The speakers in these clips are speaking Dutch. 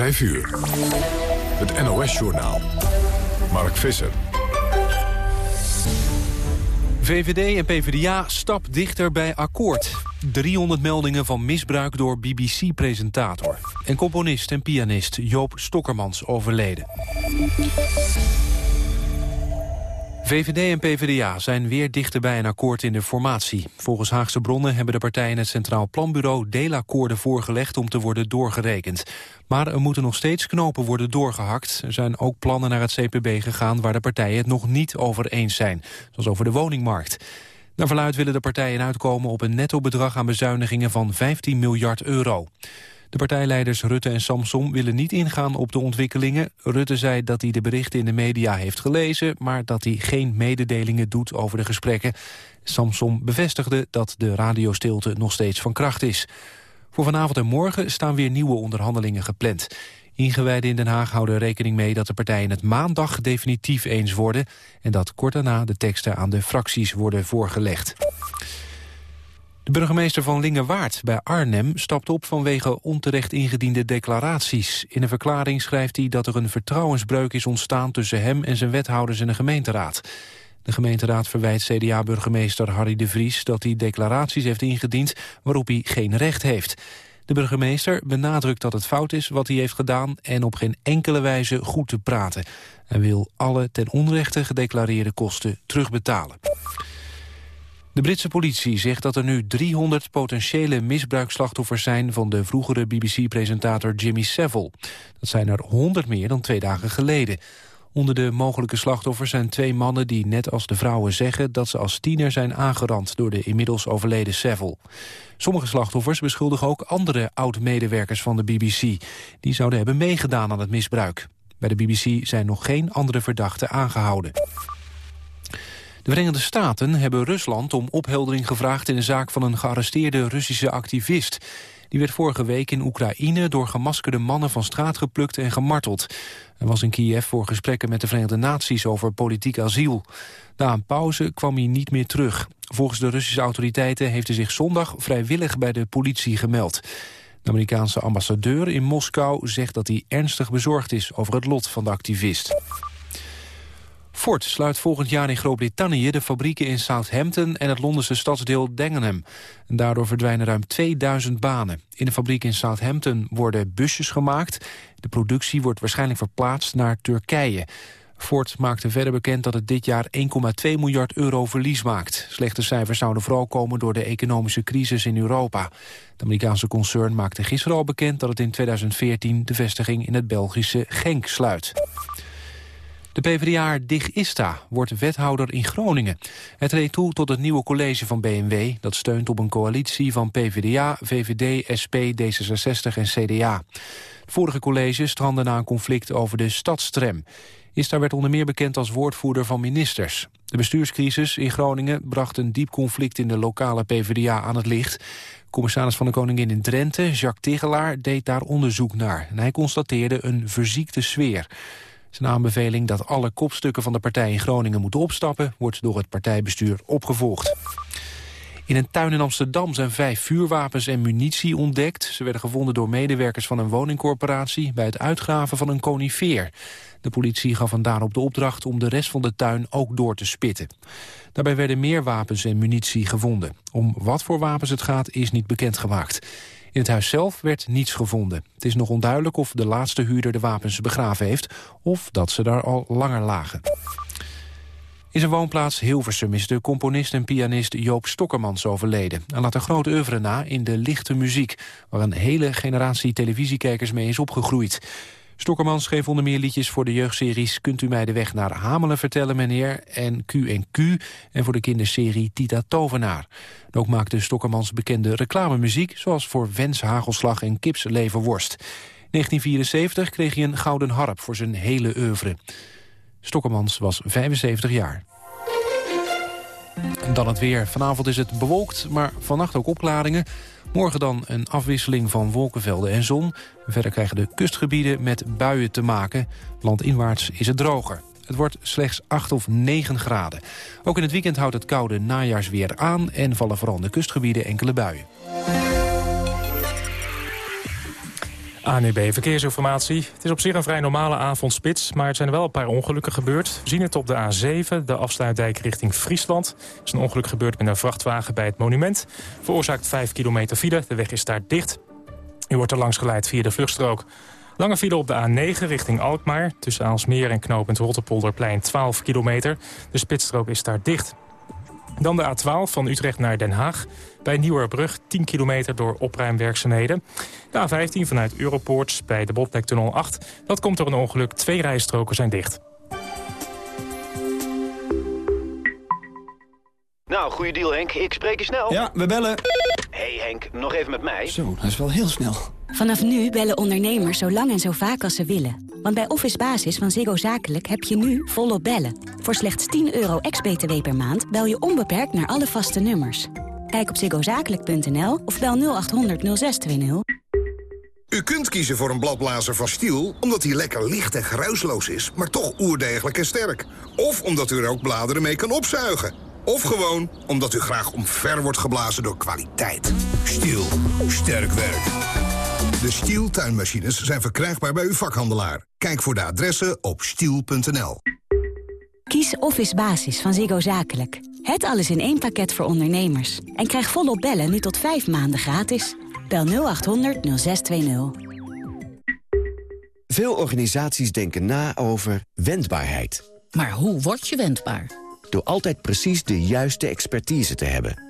5 uur. Het NOS-journaal. Mark Visser. VVD en PvdA stap dichter bij akkoord. 300 meldingen van misbruik door BBC-presentator. En componist en pianist Joop Stokkermans overleden. VVD en PvdA zijn weer dichter bij een akkoord in de formatie. Volgens Haagse bronnen hebben de partijen het Centraal Planbureau deelakkoorden voorgelegd om te worden doorgerekend. Maar er moeten nog steeds knopen worden doorgehakt. Er zijn ook plannen naar het CPB gegaan waar de partijen het nog niet over eens zijn. Zoals over de woningmarkt. Naar verluid willen de partijen uitkomen op een netto bedrag aan bezuinigingen van 15 miljard euro. De partijleiders Rutte en Samsom willen niet ingaan op de ontwikkelingen. Rutte zei dat hij de berichten in de media heeft gelezen... maar dat hij geen mededelingen doet over de gesprekken. Samsom bevestigde dat de radiostilte nog steeds van kracht is. Voor vanavond en morgen staan weer nieuwe onderhandelingen gepland. Ingewijden in Den Haag houden rekening mee dat de partijen het maandag definitief eens worden... en dat kort daarna de teksten aan de fracties worden voorgelegd. De burgemeester van Lingewaard bij Arnhem stapt op vanwege onterecht ingediende declaraties. In een verklaring schrijft hij dat er een vertrouwensbreuk is ontstaan tussen hem en zijn wethouders in de gemeenteraad. De gemeenteraad verwijt CDA-burgemeester Harry de Vries dat hij declaraties heeft ingediend waarop hij geen recht heeft. De burgemeester benadrukt dat het fout is wat hij heeft gedaan en op geen enkele wijze goed te praten. Hij wil alle ten onrechte gedeclareerde kosten terugbetalen. De Britse politie zegt dat er nu 300 potentiële misbruikslachtoffers zijn van de vroegere BBC-presentator Jimmy Savile. Dat zijn er 100 meer dan twee dagen geleden. Onder de mogelijke slachtoffers zijn twee mannen die net als de vrouwen zeggen dat ze als tiener zijn aangerand door de inmiddels overleden Savile. Sommige slachtoffers beschuldigen ook andere oud-medewerkers van de BBC. Die zouden hebben meegedaan aan het misbruik. Bij de BBC zijn nog geen andere verdachten aangehouden. De Verenigde Staten hebben Rusland om opheldering gevraagd... in de zaak van een gearresteerde Russische activist. Die werd vorige week in Oekraïne door gemaskerde mannen van straat geplukt en gemarteld. Hij was in Kiev voor gesprekken met de Verenigde Naties over politiek asiel. Na een pauze kwam hij niet meer terug. Volgens de Russische autoriteiten heeft hij zich zondag vrijwillig bij de politie gemeld. De Amerikaanse ambassadeur in Moskou zegt dat hij ernstig bezorgd is over het lot van de activist. Ford sluit volgend jaar in Groot-Brittannië de fabrieken in Southampton en het Londense stadsdeel Dagenham. En daardoor verdwijnen ruim 2000 banen. In de fabriek in Southampton worden busjes gemaakt. De productie wordt waarschijnlijk verplaatst naar Turkije. Ford maakte verder bekend dat het dit jaar 1,2 miljard euro verlies maakt. Slechte cijfers zouden vooral komen door de economische crisis in Europa. Het Amerikaanse concern maakte gisteren al bekend dat het in 2014 de vestiging in het Belgische Genk sluit. De PvdA Dig Ista wordt wethouder in Groningen. Het reed toe tot het nieuwe college van BMW... dat steunt op een coalitie van PvdA, VVD, SP, D66 en CDA. Het vorige college strandde na een conflict over de stadstrem. Ista werd onder meer bekend als woordvoerder van ministers. De bestuurscrisis in Groningen bracht een diep conflict in de lokale PvdA aan het licht. Commissaris van de Koningin in Drenthe, Jacques Tigelaar, deed daar onderzoek naar. En hij constateerde een verziekte sfeer. Zijn aanbeveling dat alle kopstukken van de partij in Groningen moeten opstappen... wordt door het partijbestuur opgevolgd. In een tuin in Amsterdam zijn vijf vuurwapens en munitie ontdekt. Ze werden gevonden door medewerkers van een woningcorporatie... bij het uitgraven van een conifeer. De politie gaf hem daarop de opdracht om de rest van de tuin ook door te spitten. Daarbij werden meer wapens en munitie gevonden. Om wat voor wapens het gaat is niet bekendgemaakt. In het huis zelf werd niets gevonden. Het is nog onduidelijk of de laatste huurder de wapens begraven heeft... of dat ze daar al langer lagen. In zijn woonplaats Hilversum is de componist en pianist Joop Stokkermans overleden. Hij laat een groot oeuvre na in de lichte muziek... waar een hele generatie televisiekijkers mee is opgegroeid. Stokkermans schreef onder meer liedjes voor de jeugdseries... Kunt u mij de weg naar Hamelen vertellen, meneer? En Q&Q en voor de kinderserie Tita Tovenaar. ook maakte Stokkermans bekende reclamemuziek... zoals voor Wens Hagelslag en Kips Leverworst. In 1974 kreeg hij een gouden harp voor zijn hele oeuvre. Stokkermans was 75 jaar. Dan het weer. Vanavond is het bewolkt, maar vannacht ook opklaringen. Morgen dan een afwisseling van wolkenvelden en zon. Verder krijgen de kustgebieden met buien te maken. Landinwaarts is het droger. Het wordt slechts 8 of 9 graden. Ook in het weekend houdt het koude najaarsweer aan... en vallen vooral de kustgebieden enkele buien. ANEB Verkeersinformatie. Het is op zich een vrij normale avondspits, maar er zijn wel een paar ongelukken gebeurd. We zien het op de A7, de afsluitdijk richting Friesland. Er is een ongeluk gebeurd met een vrachtwagen bij het monument. Veroorzaakt 5 kilometer file, de weg is daar dicht. U wordt er langs geleid via de vluchtstrook. Lange file op de A9 richting Alkmaar. Tussen Aalsmeer en knooppunt Rotterpolderplein 12 kilometer. De spitsstrook is daar dicht. Dan de A12 van Utrecht naar Den Haag. Bij Nieuwerbrug 10 kilometer door opruimwerkzaamheden. De A15 vanuit Europoort bij de Botlektunnel 8. Dat komt door een ongeluk. Twee rijstroken zijn dicht. Nou, goede deal Henk. Ik spreek je snel. Ja, we bellen. hey Henk, nog even met mij. Zo, dat is wel heel snel. Vanaf nu bellen ondernemers zo lang en zo vaak als ze willen. Want bij Office Basis van Ziggo Zakelijk heb je nu volop bellen. Voor slechts 10 euro ex-BTW per maand bel je onbeperkt naar alle vaste nummers. Kijk op ziggozakelijk.nl of bel 0800 0620. U kunt kiezen voor een bladblazer van Stiel omdat hij lekker licht en geruisloos is, maar toch oerdegelijk en sterk. Of omdat u er ook bladeren mee kan opzuigen. Of gewoon omdat u graag omver wordt geblazen door kwaliteit. Stiel. Sterk werk. De Stiel tuinmachines zijn verkrijgbaar bij uw vakhandelaar. Kijk voor de adressen op stiel.nl. Kies Office Basis van Ziggo Zakelijk. Het alles in één pakket voor ondernemers. En krijg volop bellen nu tot 5 maanden gratis. Bel 0800 0620. Veel organisaties denken na over wendbaarheid. Maar hoe word je wendbaar? Door altijd precies de juiste expertise te hebben.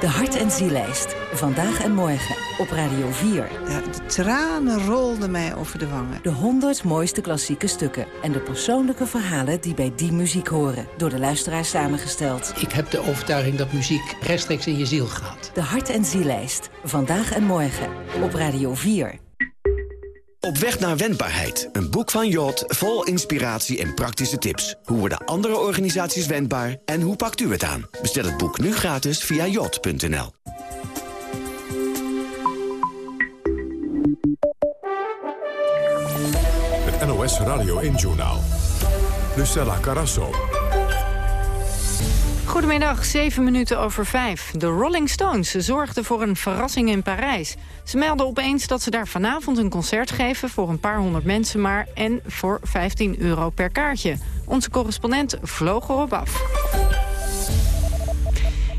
De Hart- en Zielijst. Vandaag en morgen op Radio 4. Ja, de tranen rolden mij over de wangen. De 100 mooiste klassieke stukken. En de persoonlijke verhalen die bij die muziek horen. Door de luisteraars samengesteld. Ik heb de overtuiging dat muziek rechtstreeks in je ziel gaat. De Hart- en Zielijst. Vandaag en morgen op Radio 4. Op weg naar wendbaarheid. Een boek van Jot vol inspiratie en praktische tips. Hoe worden andere organisaties wendbaar en hoe pakt u het aan? Bestel het boek nu gratis via jot.nl. Het NOS Radio 1 Journaal. Lucella Carasso. Goedemiddag, 7 minuten over 5. De Rolling Stones zorgden voor een verrassing in Parijs. Ze melden opeens dat ze daar vanavond een concert geven... voor een paar honderd mensen maar en voor 15 euro per kaartje. Onze correspondent vloog erop af.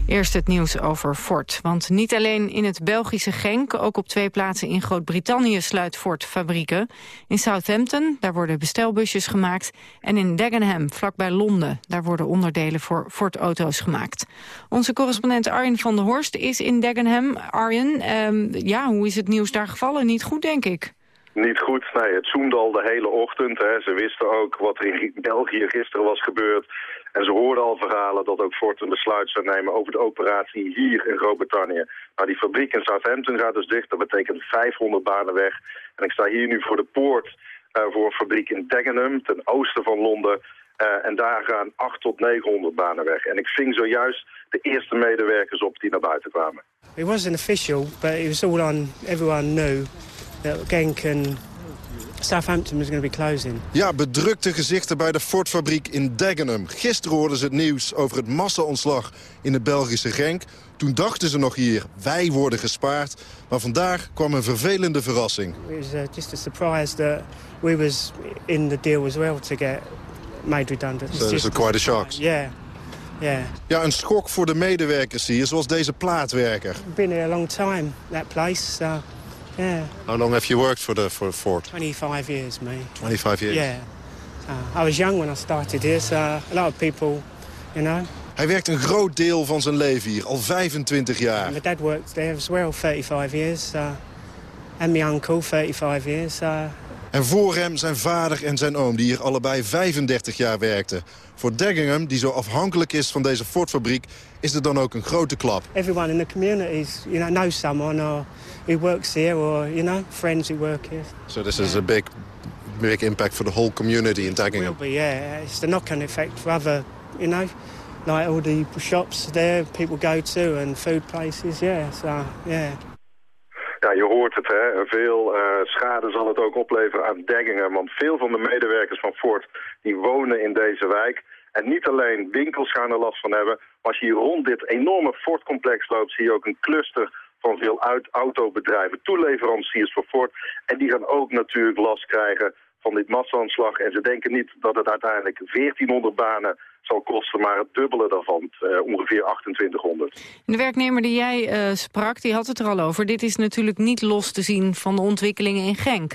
Eerst het nieuws over Ford. Want niet alleen in het Belgische Genk... ook op twee plaatsen in Groot-Brittannië sluit Ford fabrieken. In Southampton, daar worden bestelbusjes gemaakt. En in Dagenham, vlakbij Londen. Daar worden onderdelen voor Ford-auto's gemaakt. Onze correspondent Arjen van der Horst is in Dagenham. Arjen, ehm, ja, hoe is het nieuws daar gevallen? Niet goed, denk ik. Niet goed. Nee, het zoemde al de hele ochtend. Hè. Ze wisten ook wat er in België gisteren was gebeurd. En ze hoorden al verhalen dat ook Ford een besluit zou nemen over de operatie hier in Groot-Brittannië. Nou, die fabriek in Southampton gaat dus dicht. Dat betekent 500 banen weg. En ik sta hier nu voor de poort uh, voor een fabriek in Dagenham, ten oosten van Londen. Uh, en daar gaan 8 tot 900 banen weg. En ik ving zojuist de eerste medewerkers op die naar buiten kwamen. It wasn't official, but it was all on. Everyone knew that Genk and Southampton was going to be closing. Ja, bedrukte gezichten bij de Ford-fabriek in Dagenham. Gisteren hoorden ze het nieuws over het massa-ontslag in de Belgische Genk. Toen dachten ze nog hier, wij worden gespaard. Maar vandaag kwam een vervelende verrassing. It was uh, just a surprise that we was in the deal as well to get made redundant. So it's quite a shock. Yeah. Yeah. Ja, een schok voor de medewerkers hier, zoals deze plaatwerker. Been here a long time, that place. So, yeah. How long have you worked for, the, for Ford? 25 years, me. 25 years? Yeah. I was young when I started here, so a lot of people, you know. Hij werkt een groot deel van zijn leven hier, al 25 jaar. My dad worked there as well, 35 years. Uh, and my uncle, 35 years. Uh, en voor hem zijn vader en zijn oom, die hier allebei 35 jaar werkten. Voor Dagenham, die zo afhankelijk is van deze Ford-fabriek, is er dan ook een grote klap. Everyone in the communities, you know, knows someone or who works here or, you know, friends who work here. So this is a big, big impact for the whole community in Dagenham. It will be, yeah. It's the knock-on effect for other, you know, like all the shops there people go to and food places. Yeah, so yeah. Ja, je hoort het, hè. Veel uh, schade zal het ook opleveren aan Deggingen. Want veel van de medewerkers van Ford, die wonen in deze wijk. En niet alleen winkels gaan er last van hebben. Maar als je hier rond dit enorme Ford-complex loopt... zie je ook een cluster van veel autobedrijven, toeleveranciers voor Ford. En die gaan ook natuurlijk last krijgen van dit massa-aanslag. En ze denken niet dat het uiteindelijk 1400 banen zal kosten, maar het dubbele daarvan, uh, ongeveer 2800. De werknemer die jij uh, sprak, die had het er al over. Dit is natuurlijk niet los te zien van de ontwikkelingen in Genk.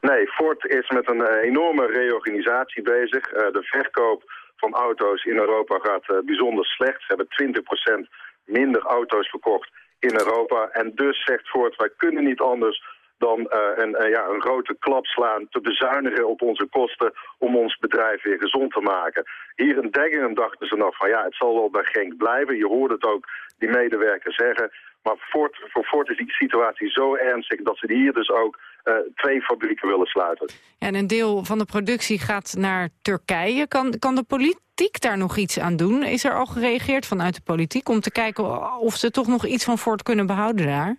Nee, Ford is met een uh, enorme reorganisatie bezig. de verkoop van auto's in Europa gaat bijzonder slecht. Ze hebben 20% minder auto's verkocht in Europa. En dus zegt Ford, wij kunnen niet anders dan uh, een, uh, ja, een grote klap slaan, te bezuinigen op onze kosten om ons bedrijf weer gezond te maken. Hier in Deggingen dachten ze nog van ja, het zal wel bij Genk blijven. Je hoort het ook die medewerkers zeggen. Maar voor Ford is die situatie zo ernstig dat ze hier dus ook uh, twee fabrieken willen sluiten. En een deel van de productie gaat naar Turkije. Kan, kan de politiek daar nog iets aan doen? Is er al gereageerd vanuit de politiek om te kijken of ze toch nog iets van Ford kunnen behouden daar?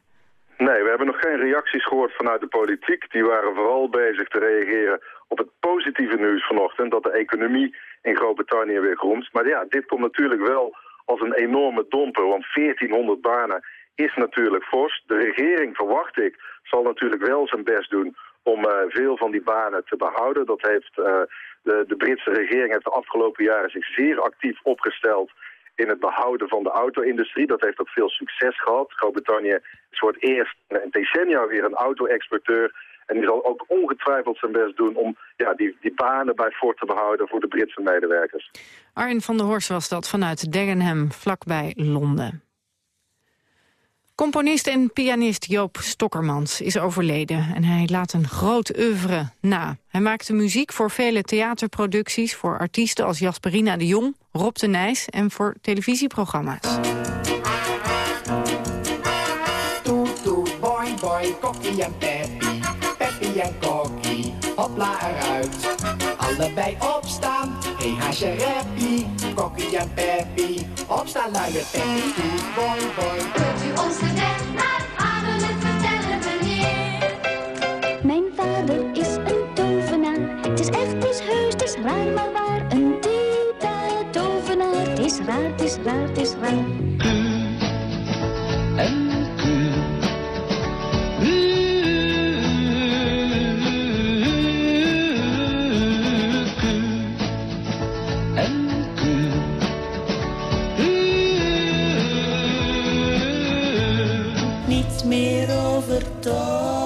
Nee, we hebben nog geen reacties gehoord vanuit de politiek. Die waren vooral bezig te reageren op het positieve nieuws vanochtend... dat de economie in Groot-Brittannië weer gromt. Maar ja, dit komt natuurlijk wel als een enorme domper, want 1400 banen is natuurlijk fors. De regering, verwacht ik, zal natuurlijk wel zijn best doen om uh, veel van die banen te behouden. Dat heeft uh, de, de Britse regering heeft de afgelopen jaren zich zeer actief opgesteld in het behouden van de auto-industrie. Dat heeft ook veel succes gehad. Groot-Brittannië is voor het eerst in decennia weer een auto-exporteur. En die zal ook ongetwijfeld zijn best doen om ja, die, die banen bij Ford te behouden voor de Britse medewerkers. Arjen van der Horst was dat vanuit Dagenham, vlakbij Londen. Componist en pianist Joop Stokkermans is overleden en hij laat een groot oeuvre na. Hij maakte muziek voor vele theaterproducties, voor artiesten als Jasperina de Jong, Rob de Nijs en voor televisieprogramma's. Allebei opstaan, hey haasje reppie, kokkie en peppy, opstaan luie peppy, toet, boy, boy. Kunt u ons de weg naar Amelie vertellen, meneer? Mijn vader is een tovenaar, het is echt, het is heus, het is raar, maar waar. Een type tovenaar, het is raar, het is raar, het is raar.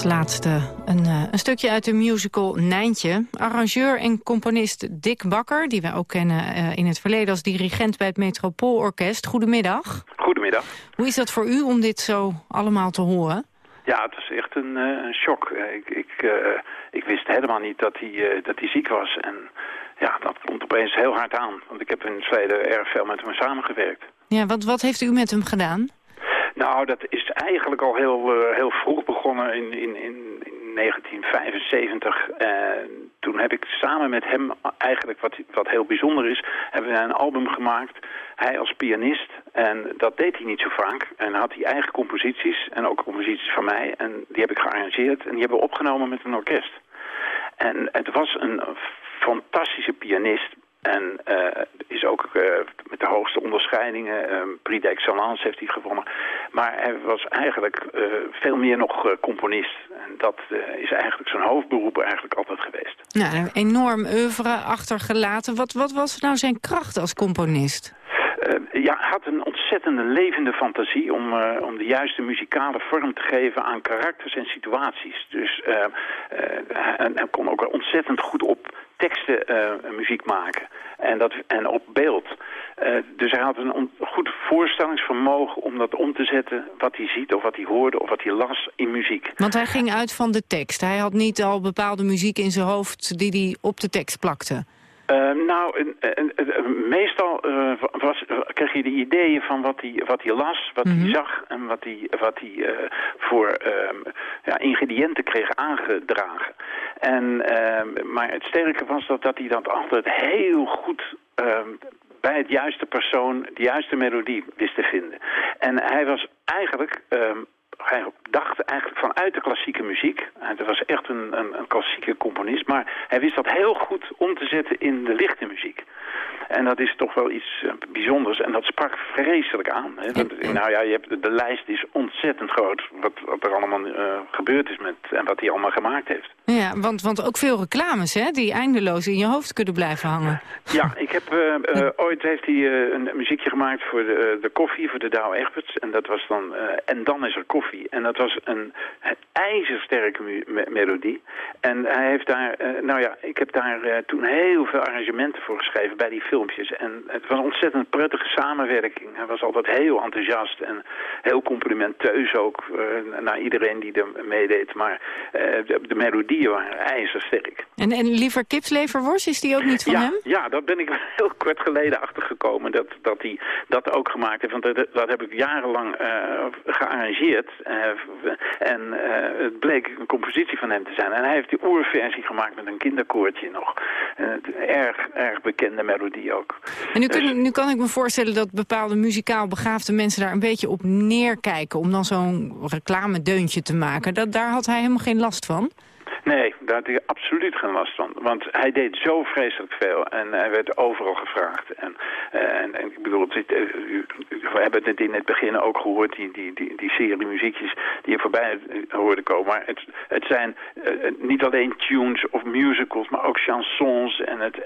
Als laatste een, eh, een stukje uit de musical Nijntje. Arrangeur en componist Dick Bakker, die wij ook kennen eh, in het verleden als dirigent bij het Metropoolorkest. Goedemiddag. Goedemiddag. Hoe is dat voor u om dit zo allemaal te horen? Ja, het is echt een, eh, een shock. Ik, ik, ik wist helemaal niet dat hij, dat hij ziek was. En ja, dat komt opeens heel hard aan. Want ik heb in het verleden erg veel met hem samengewerkt. Ja, wat, wat heeft u met hem gedaan? Nou, dat is eigenlijk al heel, eh, heel vroeg begonnen in, in, in, in 1975. En toen heb ik samen met hem eigenlijk, wat, wat heel bijzonder is, hebben we een album gemaakt. Hij als pianist. En dat deed hij niet zo vaak. En had hij eigen composities en ook composities van mij. En die heb ik gearrangeerd en die hebben we opgenomen met een orkest. En het was een fantastische pianist. En eh, is ook eh, met de hoogste onderscheidingen, uh, Prix d'Excellence heeft hij gewonnen. Maar hij was eigenlijk veel meer nog componist. En dat is eigenlijk zijn hoofdberoep eigenlijk altijd geweest. Nou, een enorm oeuvre achtergelaten. Wat, wat was nou zijn kracht als componist? Eh, ja, hij had een ontzettend ontzettende levende fantasie om, om de juiste muzikale vorm te geven aan karakters en situaties. Dus uh, hij, hij kon ook ontzettend goed op teksten muziek maken en, dat, en op beeld. dus hij had een goed voorstellingsvermogen om dat om te zetten wat hij ziet of wat hij hoorde of wat hij las in muziek. Want hij ging uit van de tekst. Hij had niet al bepaalde muziek in zijn hoofd die hij op de tekst plakte. Uh, nou, meestal uh, was, kreeg je de ideeën van wat hij, wat hij las, wat mm -hmm. hij zag en wat hij, wat hij uh, voor ehm, ja, ingrediënten kreeg aangedragen. En, ehm, maar het sterke was dat, dat hij dat altijd heel goed ehm, bij het juiste persoon de juiste melodie wist te vinden. En hij was eigenlijk hij dacht eigenlijk vanuit de klassieke muziek. Hij was echt een, een, een, klassieke componist. Maar hij wist dat heel goed om te zetten in de lichte muziek. En dat is toch wel iets uh, bijzonders. En dat sprak vreselijk aan. Hè? Want, nou ja, je hebt, de lijst is ontzettend groot. Wat, wat er allemaal uh, gebeurd is met, en wat hij allemaal gemaakt heeft. Ja, want, want ook veel reclames hè, die eindeloos in je hoofd kunnen blijven hangen. Ja, ik heb, uh, ooit heeft hij een muziekje gemaakt voor de, de koffie, voor de Douwe Egberts. En dat was dan, en dan is er koffie. En dat was een, een ijzersterke me melodie. En hij heeft daar, nou ja, ik heb daar toen heel veel arrangementen voor geschreven bij die filmpjes. En het was een ontzettend prettige samenwerking. Hij was altijd heel enthousiast en heel complimenteus ook uh, naar iedereen die er meedeed. Maar uh, de, de, melodieën waren ijzersterk. En, en liever kipsleverworst, is die ook niet van ja, hem? Ja, dat ben ik heel kort geleden achtergekomen dat, dat hij dat ook gemaakt heeft. Want dat, dat heb ik jarenlang uh, gearrangeerd. en het bleek een compositie van hem te zijn. En hij heeft die oerversie gemaakt met een kinderkoortje nog. erg, erg bekende melodie ook. En nu, kun, nu kan ik me voorstellen dat bepaalde muzikaal begaafde mensen daar een beetje op neerkijken... om dan zo'n reclamedeuntje te maken. Dat, daar had hij helemaal geen last van? Nee, daar had hij absoluut geen last van. Want hij deed zo vreselijk veel en hij werd overal gevraagd. En, en, en ik bedoel, het, we hebben het in het begin ook gehoord, die, die, die, serie muziekjes die er voorbij hoorden komen. Maar het, het zijn niet alleen tunes of musicals, maar ook chansons. En het,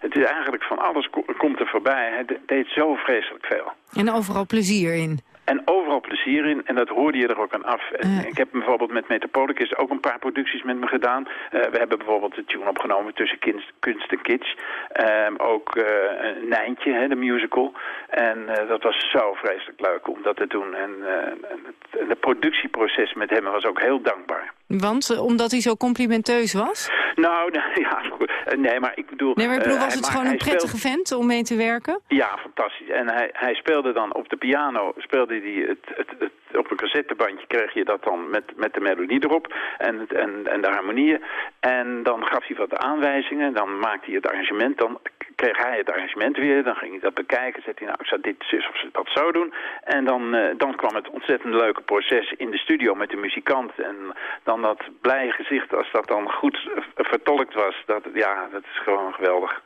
het is eigenlijk van alles komt er voorbij. Hij deed zo vreselijk veel. En overal plezier in. En overal plezier in. En dat hoorde je er ook aan af. En. Ik heb bijvoorbeeld met Metropolis ook een paar producties met me gedaan. Eh, we hebben bijvoorbeeld de tune opgenomen tussen kinst, kunst en kitsch. Ehm, ook eh, een Nijntje, hè, de musical. En eh, dat was zo vreselijk leuk om dat te doen. En, eh, en het, het productieproces met hem was ook heel dankbaar. Want, eh, omdat hij zo complimenteus was? Nou, nou, ja. Eh, nee, maar ik bedoel... Nee, maar ik bedoel, eh, was het gewoon een prettige vent om mee te werken? Ja, fantastisch. En hij, hij speelde dan op de piano, speelde hij het, het, het, op een cassettebandje kreeg je dat dan met, met de melodie erop en, het, en, en de harmonieën. En dan gaf hij wat aanwijzingen, dan maakte hij het arrangement, dan kreeg hij het arrangement weer, dan ging hij dat bekijken, zei hij nou ik zou dit zus of dat zo doen. En dan, eh, dan kwam het ontzettend leuke proces in de studio met de muzikant en dan dat blije gezicht als dat dan goed vertolkt was, dat, ja, dat is gewoon geweldig.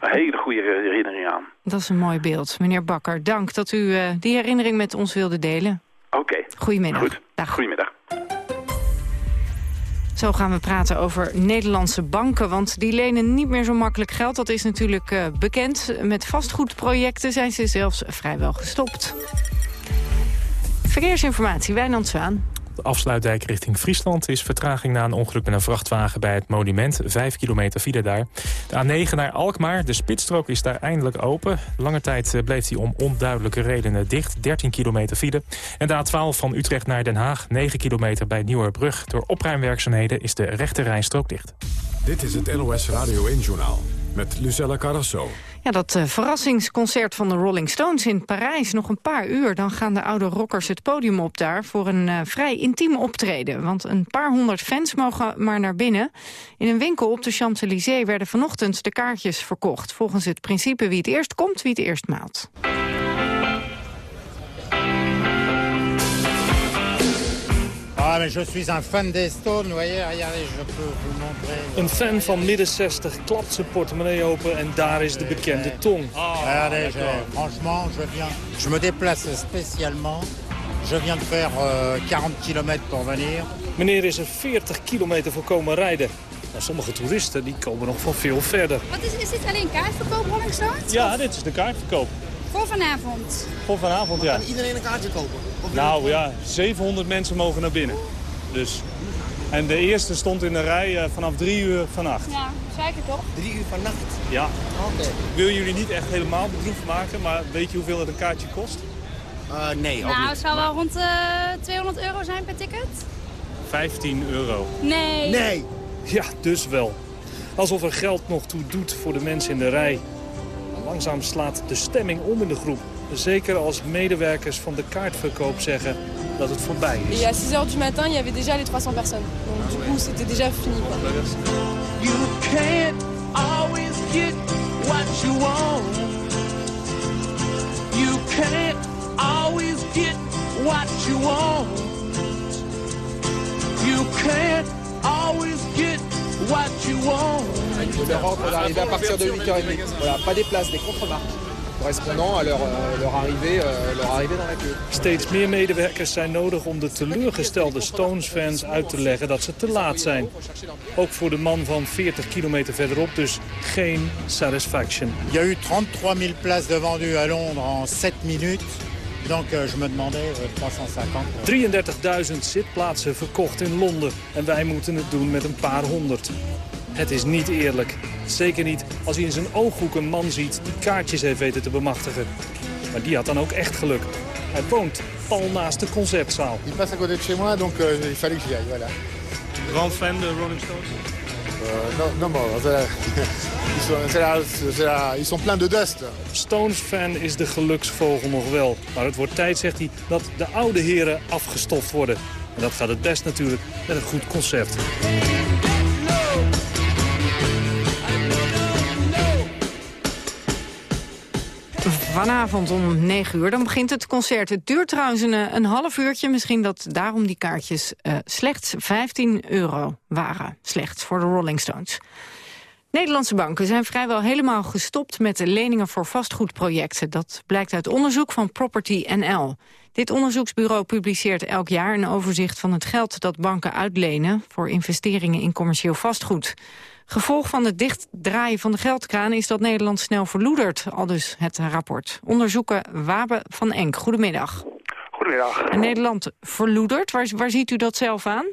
Een hele goede herinnering aan. Dat is een mooi beeld. Meneer Bakker, dank dat u eh, die herinnering met ons wilde delen. Oké. Goedemiddag. Goed. Goedemiddag. Zo gaan we praten over Nederlandse banken, want die lenen niet meer zo makkelijk geld. Dat is natuurlijk eh, bekend. Met vastgoedprojecten zijn ze zelfs vrijwel gestopt. Verkeersinformatie, Wijnand Zwaan. De afsluitdijk richting Friesland is vertraging na een ongeluk met een vrachtwagen bij het monument. Vijf kilometer file daar. De A9 naar Alkmaar, de spitsstrook is daar eindelijk open. Lange tijd eh, bleef die om onduidelijke redenen dicht. 13 kilometer file. En de A12 van Utrecht naar Den Haag, 9 kilometer bij Nieuwerbrug. Door opruimwerkzaamheden is de rechte rijstrook dicht. Dit is het NOS Radio 1-journaal met Lucella Carrasso. Ja, dat eh, verrassingsconcert van de Rolling Stones in Parijs. Nog een paar uur, dan gaan de oude rockers het podium op daar... voor een eh, vrij intiem optreden. Want een paar honderd fans mogen maar naar binnen. In een winkel op de Champs-Élysées werden vanochtend de kaartjes verkocht. Volgens het principe wie het eerst komt, wie het eerst maalt. Ah, mais je suis un fan des Stones, vous voyez, regardez, je peux vous montrer. Een fan van midden 60 klapt zijn portemonnee open en daar is de bekende tong. regardez, je- franchement, je viens, je me déplace spécialement. Je viens de faire euh, 40 km pour venir. Meneer is er 40 kilometer voor komen rijden. Maar sommige toeristen die komen nog van veel verder. Wat is, is dit alleen kaartverkoop Rolling Stones? Ja, dit is de kaartverkoop. Voor vanavond. Voor vanavond, ja. Kan iedereen een kaartje kopen? Of Nou ja, 700 mensen mogen naar binnen. Dus. En de eerste stond in de rij eh, vanaf drie uur vannacht. Ja, zeker toch? Drie uur vannacht? Ja. Oké. Ik wil jullie niet echt helemaal bedroefd maken, maar weet je hoeveel het een kaartje kost? Uh, nee, Nou, niet. het zal wel rond uh, 200 euro zijn per ticket. 15 euro. Nee. Nee. Ja, dus wel. Alsof er geld nog toe doet voor de mensen in de rij. Langzaam slaat de stemming om in de groep. Zeker als medewerkers van de kaartverkoop zeggen dat het voorbij is. Et à 6 heures du matin, il y avait déjà les 300 personnes. Donc du coup, c'était déjà fini. Quoi. You can't always get what you want. You can't always get what you want. You can't always get what you want. L'Europe va arriver à partir de 8h30. Voilà, pas des places, des contre-marques. Correspondant à leur, euh, leur, arrivée, euh, leur arrivée dans la queue. Steeds meer medewerkers zijn nodig om de teleurgestelde Stones-fans uit te leggen dat ze te laat zijn. Ook voor de man van 40 kilometer verderop dus geen satisfaction. Il y a eu 33 000 places de vendues à Londres en 7 minutes. Donc euh, je me demandais euh, 33.000 350. zitplaatsen verkocht in Londen en wij moeten het doen met een paar honderd. Het is niet eerlijk. Zeker niet als hij in zijn ooghoek een man ziet die kaartjes heeft weten te bemachtigen. Maar die had dan ook echt geluk. Hij woont pal naast de concertzaal. Il passe à côté de chez moi, donc euh, il fallait que j'y aille, voilà. Grand fan de Rolling Stones? Euh, non, non, bon, ils, sont, pleins de dust. Stones-fan is de geluksvogel nog wel. Maar het wordt tijd, zegt hij, dat de oude heren afgestoft worden. En dat gaat het best natuurlijk met een goed concert. Vanavond om 9 uur, dan begint het concert. Het duurt trouwens een, eh, een half uurtje. Misschien dat daarom die kaartjes eh, slechts 15 euro waren. Slechts voor de Rolling Stones. Nederlandse banken zijn vrijwel helemaal gestopt met leningen voor vastgoedprojecten. Dat blijkt uit onderzoek van Property NL. Dit onderzoeksbureau publiceert elk jaar een overzicht van het geld dat banken uitlenen voor investeringen in commercieel vastgoed. Gevolg van het dichtdraaien van de geldkraan is dat Nederland snel verloedert, al dus het rapport. Onderzoeker Wabe van Enk, goedemiddag. Goedemiddag. En Nederland verloedert, waar, waar ziet u dat zelf aan?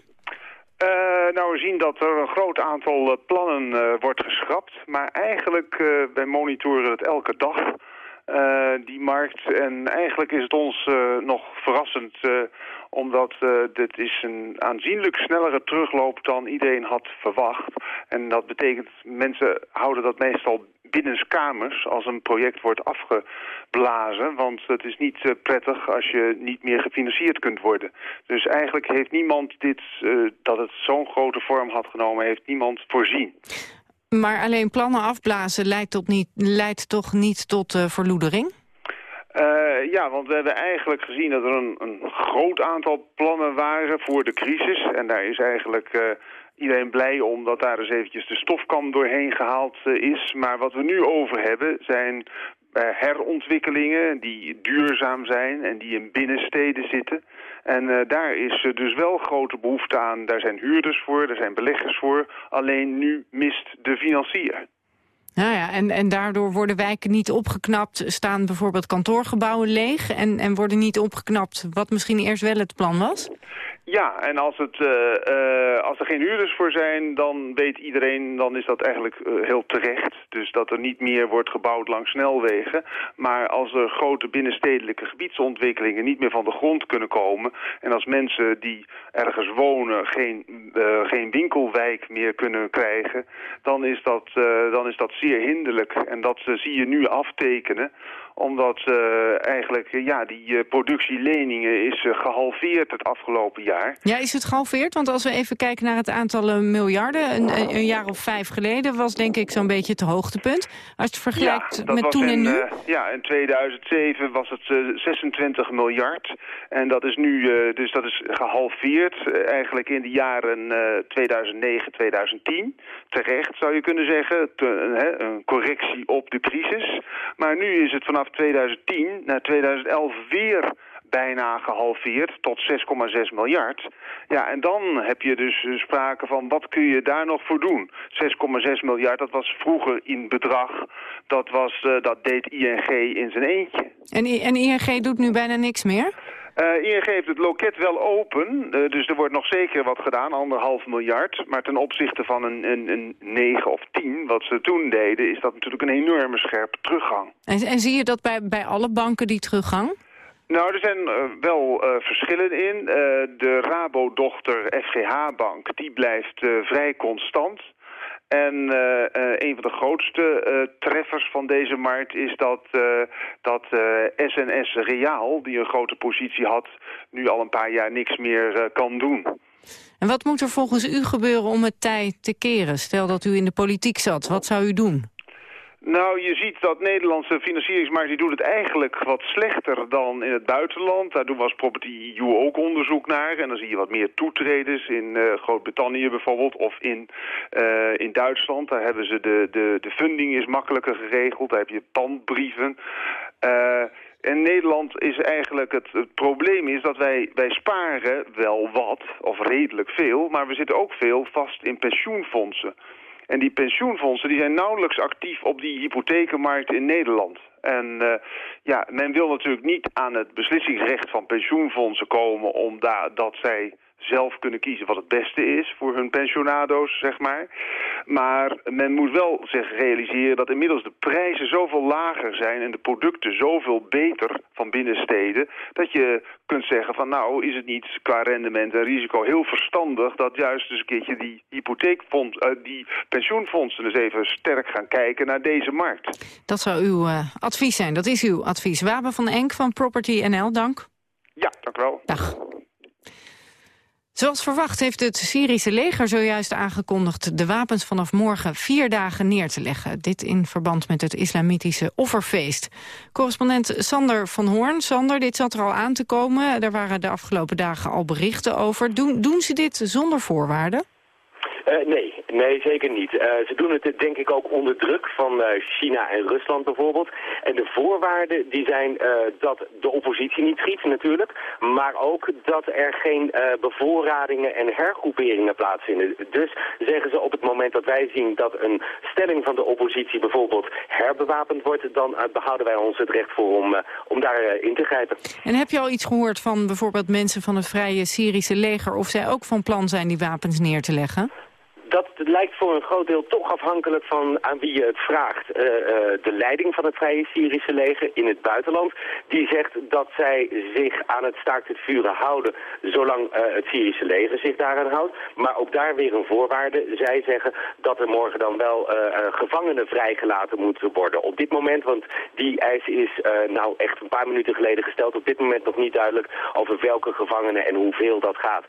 Eh, nou, we zien dat er een groot aantal eh, plannen eh, wordt geschrapt. Maar eigenlijk, wij monitoren het elke dag, die markt. En eigenlijk is het ons nog verrassend, omdat eh, dit is een aanzienlijk snellere terugloop dan iedereen had verwacht. En dat betekent, mensen houden dat meestal binnenskamers als een project wordt afgeblazen. Want het is niet eh, prettig als je niet meer gefinancierd kunt worden. Dus eigenlijk heeft niemand dit, eh, dat het zo'n grote vorm had genomen, heeft niemand voorzien. Maar alleen plannen afblazen leidt, niet, leidt toch niet tot verloedering? Eh, ja, want we hebben eigenlijk gezien dat er een, een groot aantal plannen waren voor de crisis. En daar is eigenlijk eh, iedereen blij om dat daar eens eventjes de stofkam doorheen gehaald eh, is. Maar wat we nu over hebben zijn herontwikkelingen die duurzaam zijn en die in binnensteden zitten. En daar is dus wel grote behoefte aan. Daar zijn huurders voor, daar zijn beleggers voor. Alleen nu mist de financier. Nou ja, en, en daardoor worden wijken niet opgeknapt, staan bijvoorbeeld kantoorgebouwen leeg en, en worden niet opgeknapt wat misschien eerst wel het plan was? Ja, en als, het, eh, eh, als er geen huurders voor zijn, dan weet iedereen, dan is dat eigenlijk eh, heel terecht. Dus dat er niet meer wordt gebouwd langs snelwegen. Maar als er grote binnenstedelijke gebiedsontwikkelingen niet meer van de grond kunnen komen... en als mensen die ergens wonen geen, geen winkelwijk meer kunnen krijgen... dan is dat, dan is dat zeer hinderlijk. En dat zie je nu aftekenen omdat eh, eigenlijk ja, die eh, productieleningen is eh, gehalveerd het afgelopen jaar. Ja, is het gehalveerd? Want als we even kijken naar het aantal miljarden, een, een- jaar of vijf geleden was denk ik zo'n beetje het hoogtepunt. Als je het vergelijkt dat met toen en in, nu? eh, ja, in 2007 was het eh, 26 miljard. En dat is nu, dus dat is gehalveerd eh, eigenlijk in de jaren eh 2009, 2010. Terecht zou je kunnen zeggen, te- een correctie op de crisis. Maar nu is het vanaf 2010 naar 2011 weer bijna gehalveerd tot 6,6 miljard. Ja, en dan heb je dus eh, sprake van wat kun je daar nog voor doen? 6,6 miljard, dat was vroeger in bedrag, dat, was, eh, dat deed ING in zijn eentje. En, en ING doet nu bijna niks meer? Eh, ING heeft het loket wel open, eh, dus er wordt nog zeker wat gedaan, anderhalf miljard. Maar ten opzichte van een, een, een 9 of 10, wat ze toen deden, is dat natuurlijk een enorme scherpe teruggang. En, en zie je dat bij, bij alle banken die teruggang? Nou, er zijn eh, wel verschillen in. De Rabo-dochter FGH-bank, die blijft vrij constant. En eh, eh, een van de grootste eh, treffers van deze markt is dat, dat SNS Reaal, die een grote positie had, nu al een paar jaar niks meer kan doen. En wat moet er volgens u gebeuren om het tij te keren? Stel dat u in de politiek zat, wat zou u doen? Nou, je ziet dat Nederlandse financieringsmarkt die doet het eigenlijk wat slechter dan in het buitenland. Daar doen we als Property EU ook onderzoek naar. En dan zie je wat meer toetreders in eh, Groot-Brittannië bijvoorbeeld of in, eh, in Duitsland. Daar hebben ze de, de, de funding is makkelijker geregeld. Daar heb je pandbrieven. Eh in Nederland is eigenlijk het, het probleem is dat wij, wij sparen wel wat, of redelijk veel, maar we zitten ook veel vast in pensioenfondsen. En die pensioenfondsen die zijn nauwelijks actief op die hypothekenmarkt in Nederland. En eh, ja, men wil natuurlijk niet aan het beslissingsrecht van pensioenfondsen komen... omdat dat zij zelf kunnen kiezen wat het beste is voor hun pensionado's, zeg maar. Maar men moet wel zich realiseren dat inmiddels de prijzen zoveel lager zijn... en de producten zoveel beter van binnensteden... dat je kunt zeggen van nou is het niet qua rendement en risico heel verstandig... dat juist eens een keertje die hypotheekfonds, eh, die pensioenfondsen eens even sterk gaan kijken naar deze markt. Dat zou uw eh, advies zijn, dat is uw advies. Waben van Enk van Property NL, dank. Ja, dank u wel. Dag. Zoals verwacht heeft het Syrische leger zojuist aangekondigd... de wapens vanaf morgen vier dagen neer te leggen. Dit in verband met het islamitische offerfeest. Correspondent Sander van Hoorn. Sander, dit zat er al aan te komen. Daar waren de afgelopen dagen al berichten over. Doen, doen ze dit zonder voorwaarden? Eh, nee, nee, zeker niet. Eh, ze doen het denk ik ook onder druk van eh, China en Rusland bijvoorbeeld. En de voorwaarden die zijn eh, dat de oppositie niet schiet natuurlijk, maar ook dat er geen bevoorradingen en hergroeperingen plaatsvinden. Dus zeggen ze op het moment dat wij zien dat een stelling van de oppositie bijvoorbeeld herbewapend wordt, dan eh, behouden wij ons het recht voor om, om daar eh, in te grijpen. En heb je al iets gehoord van bijvoorbeeld mensen van het Vrije Syrische leger... of zij ook van plan zijn die wapens neer te leggen? Dat lijkt voor een groot deel toch afhankelijk van aan wie je het vraagt. Eh, eh, de leiding van het Vrije Syrische leger in het buitenland... die zegt dat zij zich aan het staakt het vuren houden... zolang eh, het Syrische leger zich daaraan houdt. Maar ook daar weer een voorwaarde. Zij zeggen dat er morgen dan wel gevangenen vrijgelaten moeten worden. Op dit moment, want die eis is nou echt een paar minuten geleden gesteld... op dit moment nog niet duidelijk over welke gevangenen en hoeveel dat gaat.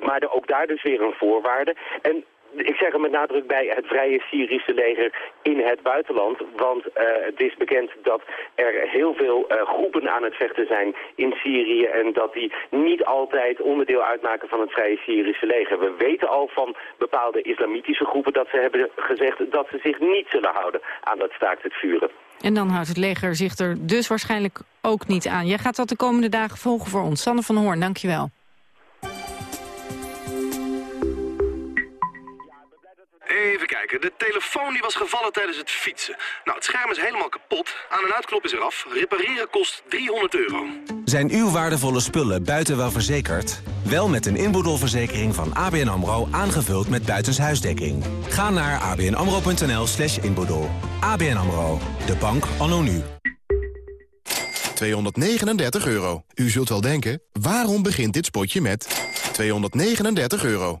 Maar er, ook daar dus weer een voorwaarde. En ik zeg er met nadruk bij het Vrije Syrische leger in het buitenland. Want uh, het is bekend dat er heel veel uh, groepen aan het vechten zijn in Syrië. En dat die niet altijd onderdeel uitmaken van het Vrije Syrische leger. We weten al van bepaalde islamitische groepen dat ze hebben gezegd dat ze zich niet zullen houden aan dat staakt het vuren. En dan houdt het leger zich er dus waarschijnlijk ook niet aan. Jij gaat dat de komende dagen volgen voor ons. Sanne van Hoorn, dankjewel. Even kijken, de telefoon die was gevallen tijdens het fietsen. Nou, het scherm is helemaal kapot. Aan- en uitknop is eraf. Repareren kost 300 euro. Zijn uw waardevolle spullen buiten wel verzekerd? Wel met een inboedelverzekering van ABN AMRO aangevuld met buitenshuisdekking. Ga naar abnamro.nl slash inboedel. ABN AMRO, de bank anno nu. 239 euro. U zult wel denken, waarom begint dit spotje met 239 euro?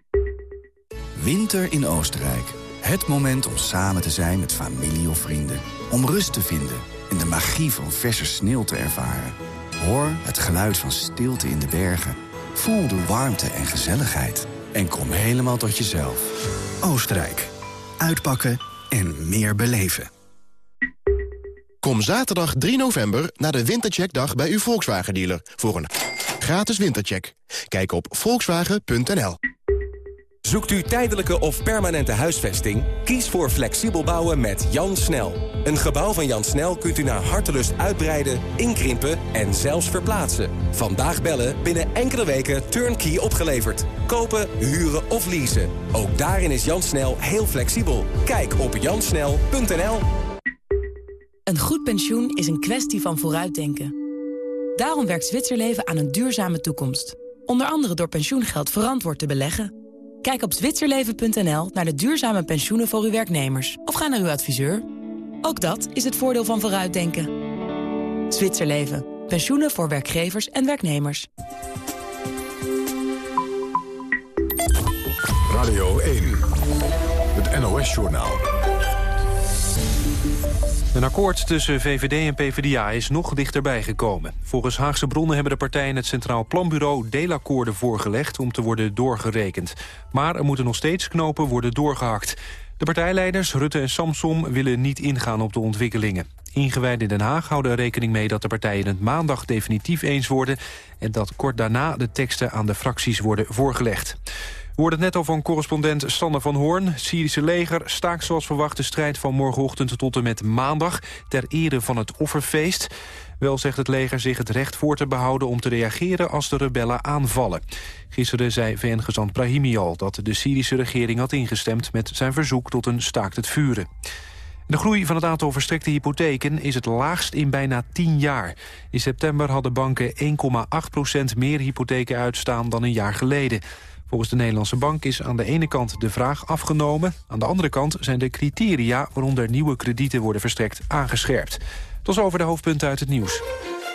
Winter in Oostenrijk. Het moment om samen te zijn met familie of vrienden. Om rust te vinden en de magie van verse sneeuw te ervaren. Hoor het geluid van stilte in de bergen. Voel de warmte en gezelligheid. En kom helemaal tot jezelf. Oostenrijk. Uitpakken en meer beleven. Kom zaterdag 3 november naar de Wintercheckdag bij uw Volkswagen-dealer... voor een gratis wintercheck. Kijk op volkswagen.nl. Zoekt u tijdelijke of permanente huisvesting? Kies voor flexibel bouwen met Jan Snel. Een gebouw van Jan Snel kunt u naar hartelust uitbreiden, inkrimpen en zelfs verplaatsen. Vandaag bellen, binnen enkele weken turnkey opgeleverd. Kopen, huren of leasen. Ook daarin is Jan Snel heel flexibel. Kijk op jansnel.nl. Een goed pensioen is een kwestie van vooruitdenken. Daarom werkt Zwitserleven aan een duurzame toekomst. Onder andere door pensioengeld verantwoord te beleggen. Kijk op zwitserleven.nl naar de duurzame pensioenen voor uw werknemers. Of ga naar uw adviseur. Ook dat is het voordeel van vooruitdenken. Zwitserleven. Pensioenen voor werkgevers en werknemers. Radio 1. Het NOS-journaal. Een akkoord tussen VVD en PvdA is nog dichterbij gekomen. Volgens Haagse bronnen hebben de partijen het Centraal Planbureau deelakkoorden voorgelegd om te worden doorgerekend. Maar er moeten nog steeds knopen worden doorgehakt. De partijleiders Rutte en Samsom willen niet ingaan op de ontwikkelingen. Ingewijden in Den Haag houden er rekening mee dat de partijen het maandag definitief eens worden... en dat kort daarna de teksten aan de fracties worden voorgelegd. We hoorden het net al van correspondent Sander van Hoorn. Syrische leger staakt zoals verwacht de strijd van morgenochtend tot en met maandag... ter ere van het offerfeest. Wel zegt het leger zich het recht voor te behouden om te reageren als de rebellen aanvallen. Gisteren zei VN-gezant Brahimi al dat de Syrische regering had ingestemd met zijn verzoek tot een staakt het vuren. De groei van het aantal verstrekte hypotheken is het laagst in bijna 10 jaar. In september hadden banken 1,8% meer hypotheken uitstaan dan een jaar geleden. Volgens de Nederlandse Bank is aan de ene kant de vraag afgenomen... aan de andere kant zijn de criteria waaronder nieuwe kredieten worden verstrekt aangescherpt. Tot over de hoofdpunten uit het nieuws.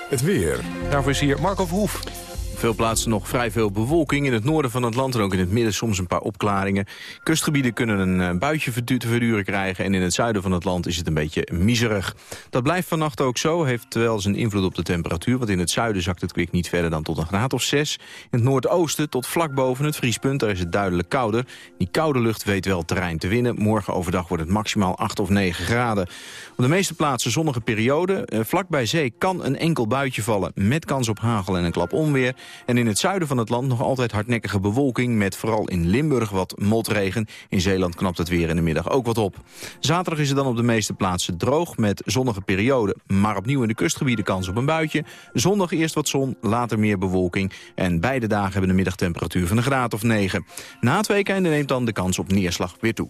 Het weer. Daarvoor is hier Marco Verhoef. Veel plaatsen nog vrij veel bewolking. In het noorden van het land en ook in het midden soms een paar opklaringen. Kustgebieden kunnen een eh, buitje te verduren krijgen... en in het zuiden van het land is het een beetje miserig. Dat blijft vannacht ook zo, heeft wel zijn invloed op de temperatuur... want in het zuiden zakt het kwik niet verder dan tot een graad of 6. In het noordoosten tot vlak boven het vriespunt, daar is het duidelijk kouder. Die koude lucht weet wel terrein te winnen. Morgen overdag wordt het maximaal 8 of 9 graden. Op de meeste plaatsen zonnige periode. Eh, vlak bij zee kan een enkel buitje vallen... met kans op hagel en een klap onweer. En in het zuiden van het land nog altijd hardnekkige bewolking... met vooral in Limburg wat motregen. In Zeeland knapt het weer in de middag ook wat op. Zaterdag is het dan op de meeste plaatsen droog met zonnige periode. Maar opnieuw in de kustgebieden kans op een buitje. Zondag eerst wat zon, later meer bewolking. En beide dagen hebben een middagtemperatuur van een graad of 9. Na het weekend neemt dan de kans op neerslag weer toe.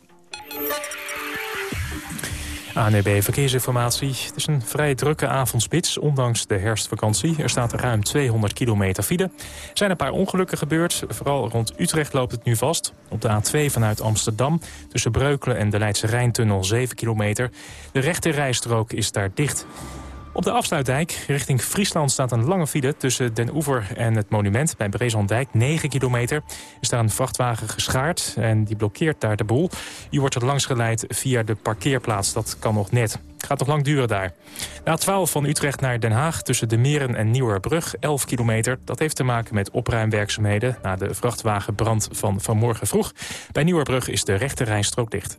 ANEB Verkeersinformatie. Het is een vrij drukke avondspits, ondanks de herfstvakantie. Er staat ruim 200 kilometer file. Er zijn een paar ongelukken gebeurd. Vooral rond Utrecht loopt het nu vast. Op de A2 vanuit Amsterdam, tussen Breukelen en de Leidse Rijntunnel 7 kilometer. De rechte rijstrook is daar dicht. Op de afsluitdijk richting Friesland staat een lange file... tussen Den Oever en het monument bij Brezondijk, 9 kilometer. Er staat een vrachtwagen geschaard en die blokkeert daar de boel. Je wordt er langs geleid via de parkeerplaats, dat kan nog net. Gaat nog lang duren daar. De A12 van Utrecht naar Den Haag tussen de Meren en Nieuwerbrug, 11 kilometer. Dat heeft te maken met opruimwerkzaamheden... na de vrachtwagenbrand van vanmorgen vroeg. Bij Nieuwerbrug is de rechte rijstrook dicht.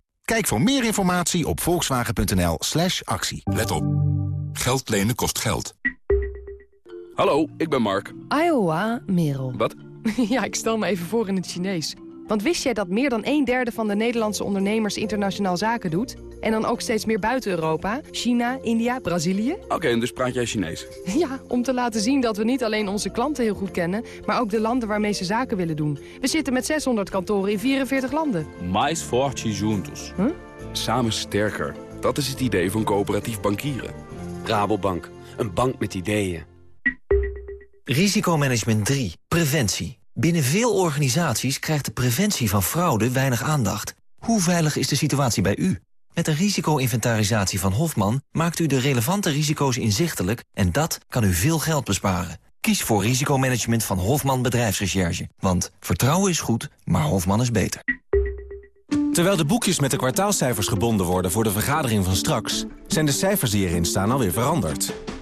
Kijk voor meer informatie op volkswagen.nl slash actie. Let op. Geld lenen kost geld. Hallo, ik ben Mark. Iowa, Merel. Wat? ja, ik stel me even voor in het Chinees. Want wist jij dat meer dan een derde van de Nederlandse ondernemers internationaal zaken doet? En dan ook steeds meer buiten Europa? China, India, Brazilië? Oké, en dus praat jij Chinees? Ja, om te laten zien dat we niet alleen onze klanten heel goed kennen... maar ook de landen waarmee ze zaken willen doen. We zitten met 600 kantoren in 44 landen. Mais forte juntos. Huh? Samen sterker. Dat is het idee van coöperatief bankieren. Rabobank, een bank met ideeën. Risicomanagement 3. Preventie. Binnen veel organisaties krijgt de preventie van fraude weinig aandacht. Hoe veilig is de situatie bij u? Met de risico-inventarisatie van Hofman maakt u de relevante risico's inzichtelijk... en dat kan u veel geld besparen. Kies voor risicomanagement van Hofman Bedrijfsrecherche. Want vertrouwen is goed, maar Hofman is beter. Terwijl de boekjes met de kwartaalcijfers gebonden worden voor de vergadering van straks... zijn de cijfers die erin staan alweer veranderd.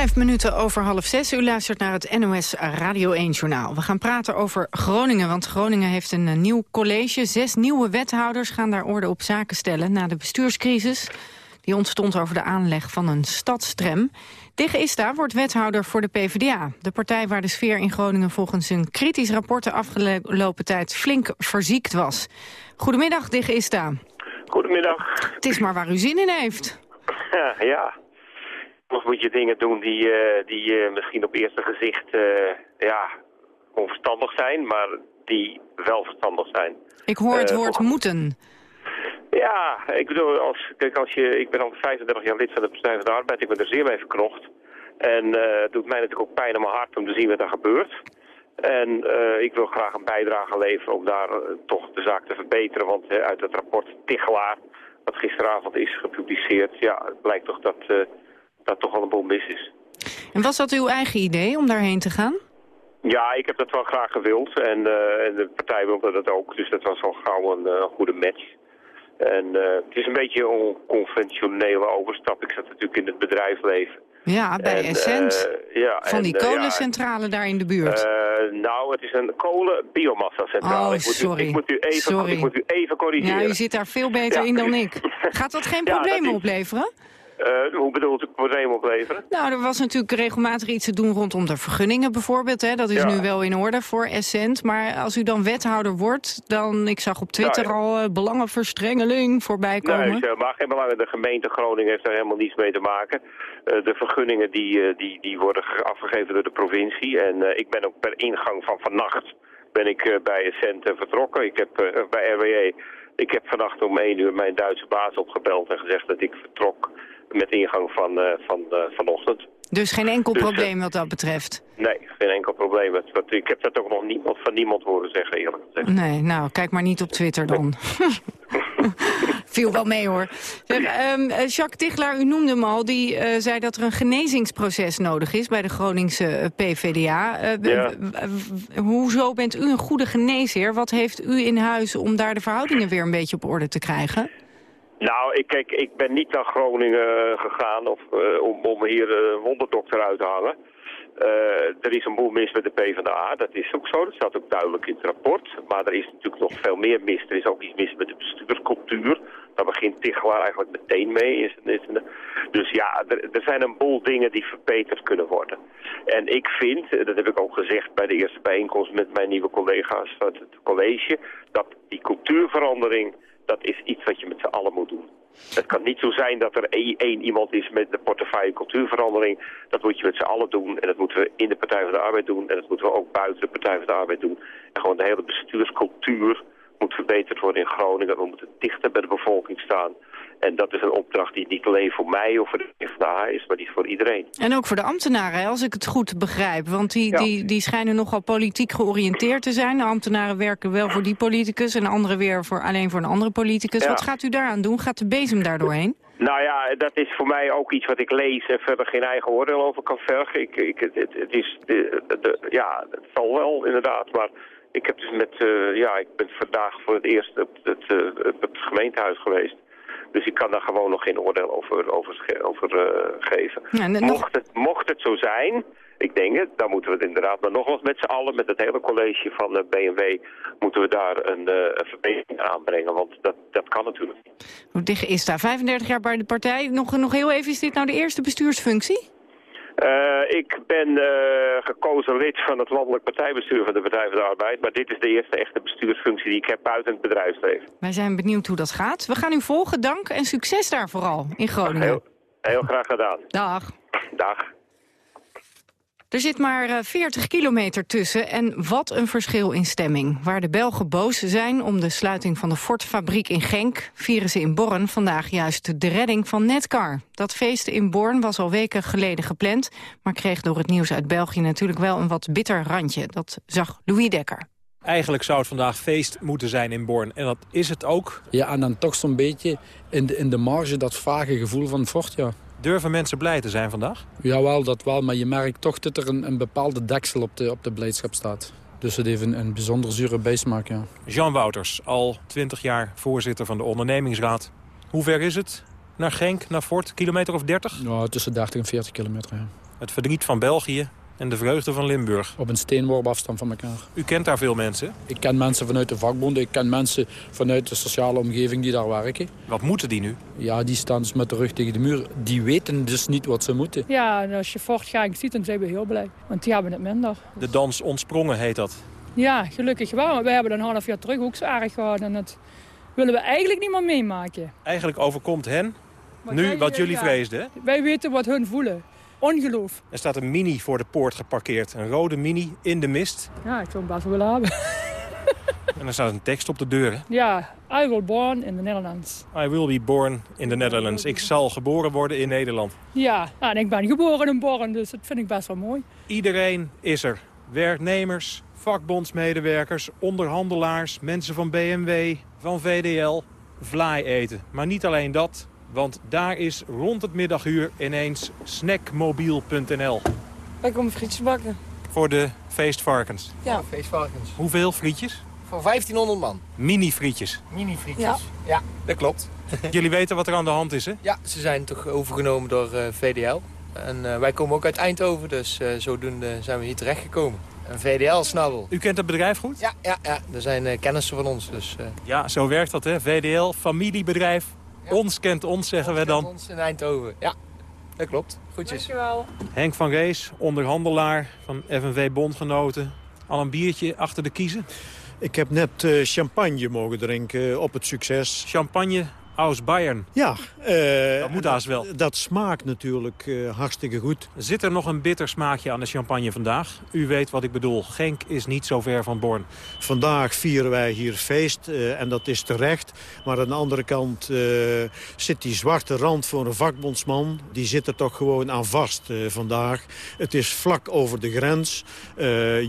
Vijf minuten over half zes. U luistert naar het NOS Radio 1-journaal. We gaan praten over Groningen, want Groningen heeft een eh, nieuw college. Zes nieuwe wethouders gaan daar orde op zaken stellen... na de bestuurscrisis. Die ontstond over de aanleg van een stadstrem. Digge Ista wordt wethouder voor de PvdA. De partij waar de sfeer in Groningen volgens een kritisch rapport... de afgelopen tijd flink verziekt was. Goedemiddag, Digge Ista. Goedemiddag. Het is maar waar u zin in heeft. Ja, ja. Of moet je dingen doen die, eh, die uh, misschien op eerste gezicht uh, ja, onverstandig zijn, maar die wel verstandig zijn. Ik hoor het woord moeten. Ja, ik bedoel, als, kijk, als je, ik ben al 35 jaar lid van de Partij van de Arbeid, ik ben er zeer mee verknocht. En het doet mij natuurlijk ook pijn in mijn hart om te zien wat er gebeurt. En ik wil graag een bijdrage leveren om daar toch de zaak te verbeteren, want uit het rapport Tichelaar, wat gisteravond is gepubliceerd, ja, het blijkt toch dat dat toch al een boel mis is. En was dat uw eigen idee om daarheen te gaan? Ja, ik heb dat wel graag gewild en, uh, en de partij wilde dat ook. Dus dat was al gauw een uh, goede match. En uh, het is een beetje een onconventionele overstap. Ik zat natuurlijk in het bedrijfsleven. Ja, bij en, Essent. ja, Van die kolencentrale daar in de buurt. nou, het is een kolen-biomassa-centrale. Oh, ik, moet sorry. U, ik, moet u even, sorry. ik moet u even corrigeren. Ja, u zit daar veel beter Ja. in dan ik. Gaat dat geen Ja, dat problemen is- opleveren? Uh, hoe bedoelt u probleem opleveren? Nou, er was natuurlijk regelmatig iets te doen rondom de vergunningen bijvoorbeeld. Hè. Dat is Ja. nu wel in orde voor Essent. Maar als u dan wethouder wordt, dan... Ik zag op Twitter Nou, al eh, belangenverstrengeling voorbij komen. Nee, is helemaal geen belang. De gemeente Groningen heeft daar helemaal niets mee te maken. Eh, de vergunningen die, eh, die, die worden ge- afgegeven door de provincie. En eh, ik ben ook per ingang van vannacht ben ik eh, bij Essent eh, vertrokken. Ik heb eh, bij RWE. Ik heb vannacht om 1 uur mijn Duitse baas opgebeld en gezegd dat ik vertrok met ingang van, eh, van eh, vanochtend. Dus geen enkel Dus, eh, probleem wat dat betreft. Nee, geen enkel probleem. Ik heb dat ook nog van niemand horen zeggen, eerlijk gezegd. Nee, nou, kijk maar niet op Twitter dan. Viel wel mee hoor. Zeg, ehm, eh, Jacques Tichelaar, u noemde hem al, die zei dat er een genezingsproces nodig is bij de Groningse PvdA. Ja. hoezo bent u een goede geneesheer? Wat heeft u in huis om daar de verhoudingen weer een beetje op orde te krijgen? Nou, ik, kijk, ik ben niet naar Groningen gegaan of, eh, om, om hier een wonderdokter uit te hangen. Eh, er is een boel mis met de PvdA, dat is ook zo. Dat staat ook duidelijk in het rapport. Maar er is natuurlijk nog veel meer mis. Er is ook iets mis met de bestuurscultuur. Daar begint Tichelaar eigenlijk meteen mee. Dus ja, er, er zijn een boel dingen die verbeterd kunnen worden. En ik vind, eh, dat heb ik ook gezegd bij de eerste bijeenkomst met mijn nieuwe collega's uit het college, dat die cultuurverandering, dat is iets wat je met z'n allen moet doen. Het kan niet zo zijn dat er één iemand is met de portefeuille cultuurverandering. Dat moet je met z'n allen doen. En dat moeten we in de Partij van de Arbeid doen. En dat moeten we ook buiten de Partij van de Arbeid doen. En gewoon de hele bestuurscultuur moet verbeterd worden in Groningen. We moeten dichter bij de bevolking staan. En dat is een opdracht die niet alleen voor mij of voor de PvdA is, maar die is voor iedereen. En ook voor de ambtenaren, als ik het goed begrijp. Want die, die, die schijnen nogal politiek georiënteerd te zijn. De ambtenaren werken wel voor die politicus en anderen weer voor, alleen voor een andere politicus. Ja. Wat gaat u daaraan doen? Gaat de bezem daar doorheen? Nou ja, dat is voor mij ook iets wat ik lees en verder geen eigen oordeel over kan vergen. Ik, ik, het, het- is, de, de- ja, het zal wel inderdaad, maar ik heb dus met, eh, ja, ik ben vandaag voor het eerst op het, eh, op het gemeentehuis geweest. Dus ik kan daar gewoon nog geen oordeel over, over, over eh, geven. Ja, en nog- mocht, het, mocht het zo zijn, ik denk het, dan moeten we het inderdaad, maar nogmaals met z'n allen, met het hele college van de BMW, moeten we daar een, eh, een verbetering aanbrengen. Want dat, dat kan natuurlijk. Hoe dicht is daar? 35 jaar bij de partij. Nog, nog heel even, is dit nou de eerste bestuursfunctie? Uh, ik ben uh, gekozen lid van het landelijk partijbestuur van de Partij van de Arbeid. Maar dit is de eerste echte bestuursfunctie die ik heb buiten het bedrijfsleven. Wij zijn benieuwd hoe dat gaat. We gaan u volgen. Dank en succes daar vooral in Groningen. Heel, heel graag gedaan. Dag. Dag. Er zit maar 40 kilometer tussen en wat een verschil in stemming. Waar de Belgen boos zijn om de sluiting van de Ford-fabriek in Genk... vieren ze in Born vandaag juist de redding van Netcar. Dat feest in Born was al weken geleden gepland... maar kreeg door het nieuws uit België natuurlijk wel een wat bitter randje. Dat zag Louis Dekker. Eigenlijk zou het vandaag feest moeten zijn in Born. En dat is het ook. Ja, en dan toch zo'n beetje in de, in de marge dat vage gevoel van Ford, ja. Durven mensen blij te zijn vandaag? Jawel, dat wel. Maar je merkt toch dat er een, een bepaalde deksel op de, op de blijdschap staat. Dus het heeft een, een bijzonder zure bijsmaak, ja. Jean Wouters, al 20 jaar voorzitter van de ondernemingsraad. Hoe ver is het naar Genk, naar Fort? Kilometer of 30? Ja, tussen 30 en 40 kilometer, ja. Het verdriet van België en de vreugde van Limburg. Op een steenworp afstand van elkaar. U kent daar veel mensen? Ik ken mensen vanuit de vakbonden. Ik ken mensen vanuit de sociale omgeving die daar werken. Wat moeten die nu? Ja, die staan dus met de rug tegen de muur. Die weten dus niet wat ze moeten. Ja, en als je voortgang ziet, dan zijn we heel blij. Want die hebben het minder. De dans ontsprongen heet dat. Ja, gelukkig wel. Wij hebben een half jaar terug ook zo aardig gehad. En dat willen we eigenlijk niet meer meemaken. Eigenlijk overkomt hen nu wat jullie vreesden, hè? Wij weten wat hun voelen. Ongeloof. Er staat een mini voor de poort geparkeerd. Een rode mini in de mist. Ja, ik zou hem best wel willen hebben. En er staat een tekst op de deur. Hè? Ja, I will born in the Netherlands. I will be born in the Netherlands. Ik zal geboren worden in Nederland. Ja, en ik ben geboren in Born, dus dat vind ik best wel mooi. Iedereen is er. Werknemers, vakbondsmedewerkers, onderhandelaars, mensen van BMW, van VDL. Vlaai eten. Maar niet alleen dat, want daar is rond het middaguur ineens snackmobiel.nl. Wij komen frietjes bakken. Voor de feestvarkens. Ja, feestvarkens. Hoeveel frietjes? Voor 1500 man. Mini-frietjes. Mini-frietjes. Ja. ja, dat klopt. Jullie weten wat er aan de hand is, hè? Ja, ze zijn toch overgenomen door uh, VDL. En uh, wij komen ook uit Eindhoven, dus uh, zodoende zijn we hier terechtgekomen. Een VDL-snabbel. U kent het bedrijf goed? Ja, ja, ja. er zijn kennissen van ons. Dus, Ja, zo werkt dat, hè? VDL, familiebedrijf. Ja. Ons kent ons, zeggen ons we dan. ons in Eindhoven, ja. Dat klopt. Goedjes. Dankjewel. Henk van Rees, onderhandelaar van FNV Bondgenoten. Al een biertje achter de kiezen? Ik heb net uh, champagne mogen drinken op het succes. Champagne aus Bayern. Ja. Uh, dat moet haast wel. Dat smaakt natuurlijk uh, hartstikke goed. Zit er nog een bitter smaakje aan de champagne vandaag? U weet wat ik bedoel. Genk is niet zo ver van Born. Vandaag vieren wij hier feest uh, en dat is terecht. Maar aan de andere kant zit die zwarte rand voor een vakbondsman. Die zit er toch gewoon aan vast vandaag. Het is vlak over de grens.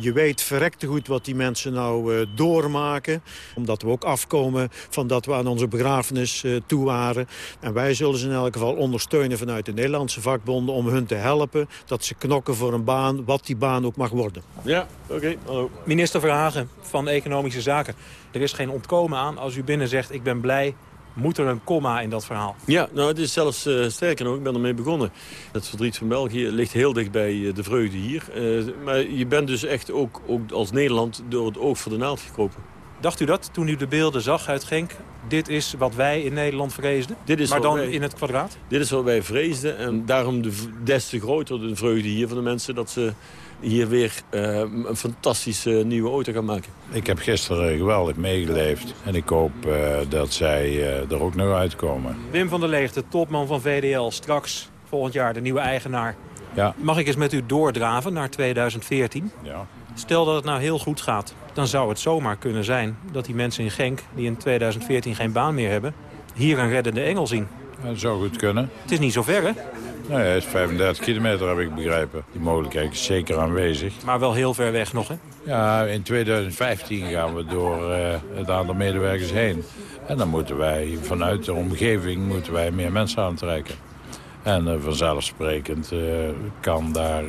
je weet verrekte goed wat die mensen nou doormaken. Omdat we ook afkomen van dat we aan onze begrafenis toe waren. En wij zullen ze in elk geval ondersteunen vanuit de Nederlandse vakbonden... om hun te helpen dat ze knokken voor een baan, wat die baan ook mag worden. Ja, oké. Okay. Hallo. Minister Verhagen van Economische Zaken. Er is geen ontkomen aan als u binnen zegt ik ben blij... Moet er een komma in dat verhaal? Ja, nou het is zelfs uh, sterker nog, ik ben ermee begonnen. Het verdriet van België ligt heel dicht bij uh, de vreugde hier. Uh, maar je bent dus echt ook, ook als Nederland door het oog voor de naald gekropen. Dacht u dat toen u de beelden zag uit Genk? Dit is wat wij in Nederland vreesden, dit is maar dan wij, in het kwadraat? Dit is wat wij vreesden en daarom de, des te groter de vreugde hier van de mensen... dat ze hier weer uh, een fantastische nieuwe auto gaan maken. Ik heb gisteren geweldig meegeleefd en ik hoop uh, dat zij uh, er ook nog uitkomen. Wim van der Leeg, de topman van VDL, straks volgend jaar de nieuwe eigenaar. Ja. Mag ik eens met u doordraven naar 2014? Ja. Stel dat het nou heel goed gaat, dan zou het zomaar kunnen zijn... dat die mensen in Genk, die in 2014 geen baan meer hebben... hier een reddende engel zien. Dat zou goed kunnen. Het is niet zo ver, hè? Nee, het is 35 kilometer, heb ik begrepen. Die mogelijkheid is zeker aanwezig. Maar wel heel ver weg nog, hè? Ja, in 2015 gaan we door uh, het aantal medewerkers heen. En dan moeten wij vanuit de omgeving moeten wij meer mensen aantrekken. En uh, vanzelfsprekend uh, kan daar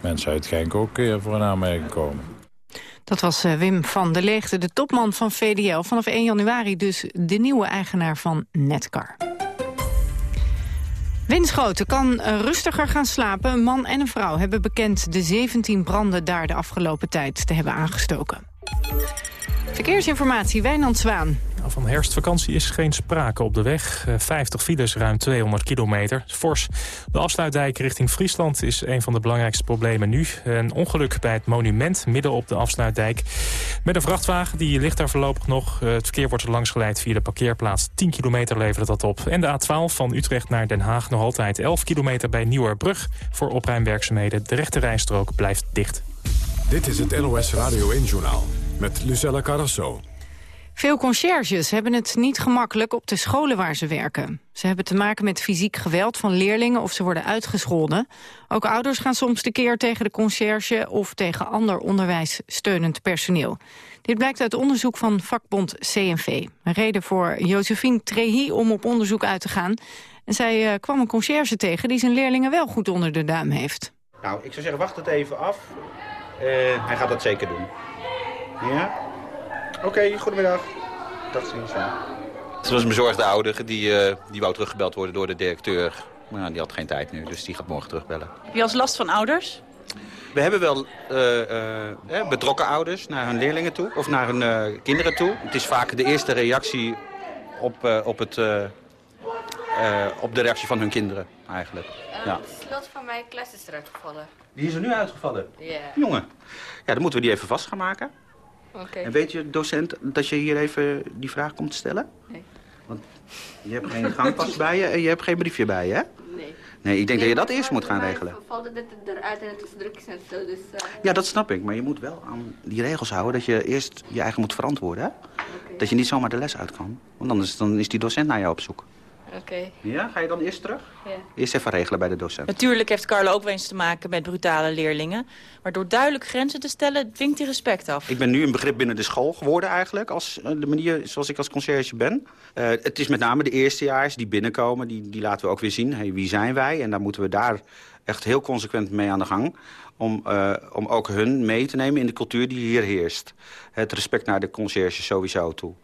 mensen uit Genk ook voor een aanmerking komen. Dat was Wim van der Leegte, de topman van VDL. Vanaf 1 januari dus de nieuwe eigenaar van Netcar. Winschoten kan rustiger gaan slapen. Een man en een vrouw hebben bekend de 17 branden daar de afgelopen tijd te hebben aangestoken. Verkeersinformatie, Wijnand Zwaan. Van herfstvakantie is geen sprake op de weg. 50 files, ruim 200 kilometer. Fors. De afsluitdijk richting Friesland is een van de belangrijkste problemen nu. Een ongeluk bij het monument midden op de afsluitdijk. Met een vrachtwagen, die ligt daar voorlopig nog. Het verkeer wordt langs geleid via de parkeerplaats. 10 kilometer levert dat op. En de A12 van Utrecht naar Den Haag nog altijd 11 kilometer bij Nieuwerbrug. Voor opruimwerkzaamheden. De rechte rijstrook blijft dicht. Dit is het NOS Radio 1-journaal met Lucella Carrasso. Veel conciërges hebben het niet gemakkelijk op de scholen waar ze werken. Ze hebben te maken met fysiek geweld van leerlingen of ze worden uitgescholden. Ook ouders gaan soms de keer tegen de conciërge of tegen ander onderwijssteunend personeel. Dit blijkt uit onderzoek van vakbond CNV. Een reden voor Josephine Trehi om op onderzoek uit te gaan. En zij uh, kwam een conciërge tegen die zijn leerlingen wel goed onder de duim heeft. Nou, ik zou zeggen, wacht het even af. Uh, hij gaat dat zeker doen. Ja? Oké, okay, goedemiddag. Dag ziens. Het was een bezorgde ouder, die, uh, die wou teruggebeld worden door de directeur. Maar die had geen tijd nu, dus die gaat morgen terugbellen. Heb je als last van ouders? We hebben wel uh, betrokken ouders naar hun leerlingen toe, of naar hun kinderen toe. Het is vaak de eerste reactie op, op, het, op de reactie van hun kinderen, eigenlijk. Ja. Het slot van mijn klas is eruit gevallen. Die is er nu uitgevallen? Ja. Jongen, ja, dan moeten we die even vast gaan maken. Oké. En weet je, docent, dat je hier even die vraag komt stellen? Nee. Want je hebt geen gangpas bij je en je hebt geen briefje bij je, hè? Nee. Nee, ik denk dat je dat eerst moet gaan regelen. valde dit eruit en het is druk en zo, dus... Uh... Ja, dat snap ik. Maar je moet wel aan die regels houden dat je eerst je eigen moet verantwoorden, hè? Okay. Dat je niet zomaar de les uit kan. Want anders dan is die docent naar jou op zoek. Oké. Ja, ga je dan eerst terug? Ja. Eerst even regelen bij de docent. Natuurlijk heeft Carlo ook wel eens te maken met brutale leerlingen. Maar door duidelijk grenzen te stellen, dwingt hij respect af. Ik ben nu een begrip binnen de school geworden eigenlijk. Als de manier zoals ik als conciërge ben. Uh, het is met name de eerstejaars die binnenkomen. Die, die laten we ook weer zien. Hey, wie zijn wij? En dan moeten we daar echt heel consequent mee aan de gang. Om, uh, om ook hun mee te nemen in de cultuur die hier heerst. Het respect naar de conciërge sowieso toe.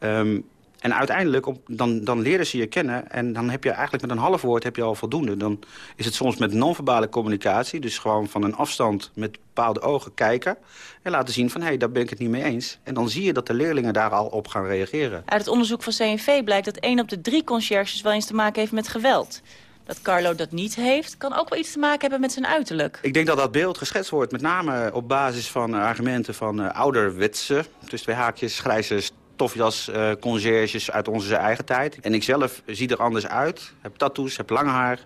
Um, en uiteindelijk, op, dan, dan leren ze je kennen. En dan heb je eigenlijk met een half woord heb je al voldoende. Dan is het soms met non-verbale communicatie. Dus gewoon van een afstand met bepaalde ogen kijken. En laten zien van, hé, hey, daar ben ik het niet mee eens. En dan zie je dat de leerlingen daar al op gaan reageren. Uit het onderzoek van CNV blijkt dat één op de drie conciërges wel eens te maken heeft met geweld. Dat Carlo dat niet heeft, kan ook wel iets te maken hebben met zijn uiterlijk. Ik denk dat dat beeld geschetst wordt met name op basis van argumenten van uh, ouderwetse... tussen twee haakjes, grijze stofjas, uh, conciërges uit onze eigen tijd. En ik zelf zie er anders uit. Heb tattoos, heb lang haar.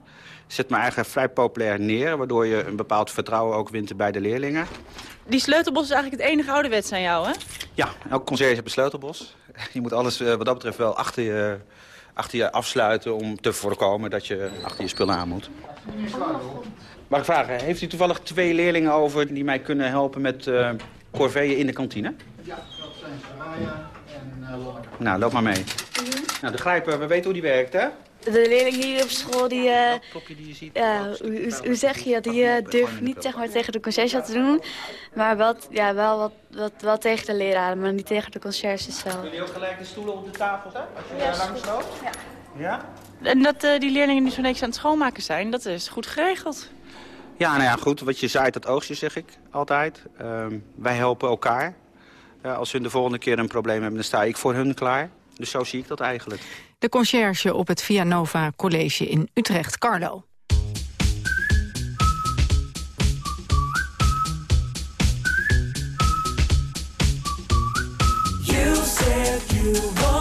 Zet me eigen vrij populair neer, waardoor je een bepaald vertrouwen ook wint bij de leerlingen. Die sleutelbos is eigenlijk het enige ouderwets aan jou, hè? Ja, elke conciërge heeft een sleutelbos. Je moet alles uh, wat dat betreft wel achter je, achter je afsluiten om te voorkomen dat je achter je spullen aan moet. Mag ik vragen, heeft u toevallig twee leerlingen over die mij kunnen helpen met uh, corveeën in de kantine? Ja, dat zijn Lonneke. Nou, loop maar mee. Mm -hmm. Nou, de grijper, we weten hoe die werkt, hè? De leerling hier op school, die, uh, die je ziet, ja, hoe, hoe zeg je dat? Die uh, durft niet zeg maar, tegen de conciërge te doen. Maar wel, ja, wel, wat, wat, wel tegen de leraren, maar niet tegen de conciërges zelf. Kunnen jullie ook gelijk de stoelen op de tafel, hè? Als je ja, langs loopt? Ja. ja? En dat uh, die leerlingen nu zo netjes aan het schoonmaken zijn, dat is goed geregeld. Ja, nou ja, goed. Wat je zaait, dat oogstje, zeg ik altijd. Uh, wij helpen elkaar. Ja, als hun de volgende keer een probleem hebben, dan sta ik voor hun klaar. Dus zo zie ik dat eigenlijk. De conciërge op het Via Nova College in Utrecht, Carlo. You said you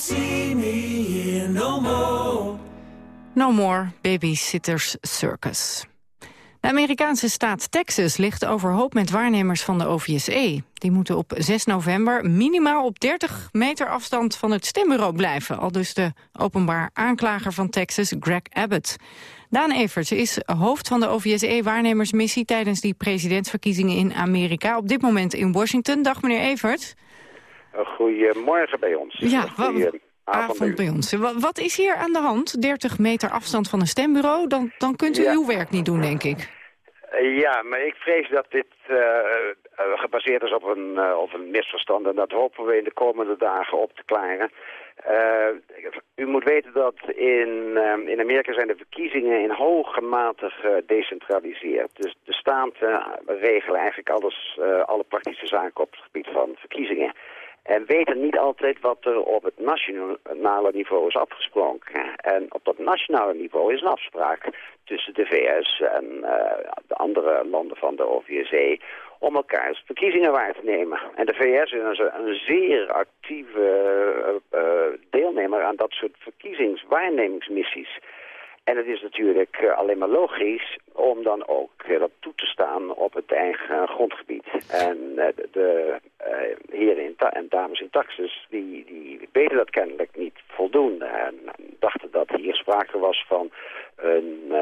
see me no more. No More Babysitters Circus. De Amerikaanse staat Texas ligt overhoop met waarnemers van de OVSE. Die moeten op 6 november minimaal op 30 meter afstand van het stembureau blijven. Al dus de openbaar aanklager van Texas, Greg Abbott. Daan Everts is hoofd van de OVSE-waarnemersmissie... tijdens die presidentsverkiezingen in Amerika. Op dit moment in Washington. Dag meneer Everts. Goedemorgen bij ons. Ja, Goeie avond bij ons. Wa- Wat is hier aan de hand? 30 meter afstand van een stembureau? Dan, dan kunt u Ja. uw werk niet doen, denk ik. Eh, Ja, maar ik vrees dat dit eh, eh, gebaseerd is op een, op een misverstand. En dat hopen we in de komende dagen op te klaren. U moet weten dat in, in Amerika zijn de verkiezingen in hoge mate gedecentraliseerd. Dus de staten regelen eigenlijk alles, alle praktische zaken op het gebied van verkiezingen. En weten niet altijd wat er op het nationale niveau is afgesproken. En op dat nationale niveau is een afspraak tussen de VS en eh, de andere landen van de OVSE om elkaars verkiezingen waar te nemen. En de VS is een, zeer actieve eh, eh, deelnemer aan dat soort verkiezingswaarnemingsmissies. En het is natuurlijk eh, alleen maar logisch om dan ook dat toe te staan op het eigen grondgebied. En eh, de, de eh, heren in en dames in Texas, die, die weten dat kennelijk niet voldoende. En dachten dat hier sprake was van een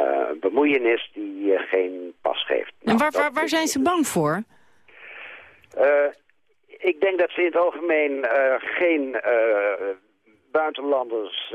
bemoeienis die geen pas geeft. En waar, waar, waar zijn ze bang voor? Ik denk dat ze in het algemeen geen buitenlanders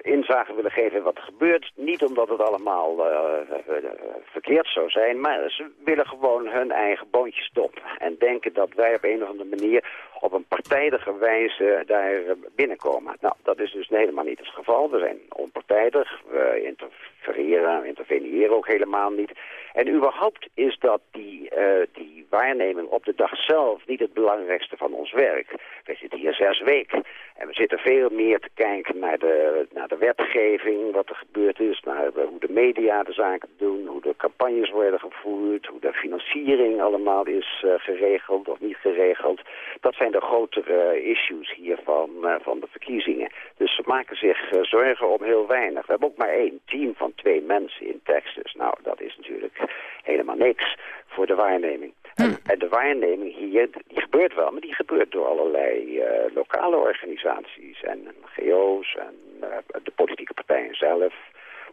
inzage willen geven wat er gebeurt. Niet omdat het allemaal eh, eh, verkeerd zou zijn, maar ze willen gewoon hun eigen boontjes stoppen. En denken dat wij op een of andere manier op een partijdige wijze daar eh, binnenkomen. Nou, dat is dus helemaal niet het geval. We zijn onpartijdig, we interfereren, interveneren ook helemaal niet. En überhaupt is dat die, eh, die waarneming op de dag zelf niet het belangrijkste van ons werk. We zitten hier zes weken en we zitten veel meer te kijken naar de, naar de wetgeving, wat er gebeurd is, naar hoe de media de zaken doen, hoe de campagnes worden gevoerd, hoe de financiering allemaal is eh, geregeld of niet geregeld. Dat zijn de grotere eh, issues hier van, eh, van de verkiezingen. Dus ze maken zich zorgen om heel weinig. We hebben ook maar één team van twee mensen in Texas. Nou, dat is natuurlijk helemaal niks voor de waarneming. En, en de waarneming hier, die gebeurt wel, maar die gebeurt door allerlei eh, lokale organisaties en NGO's en eh, de politieke partijen zelf.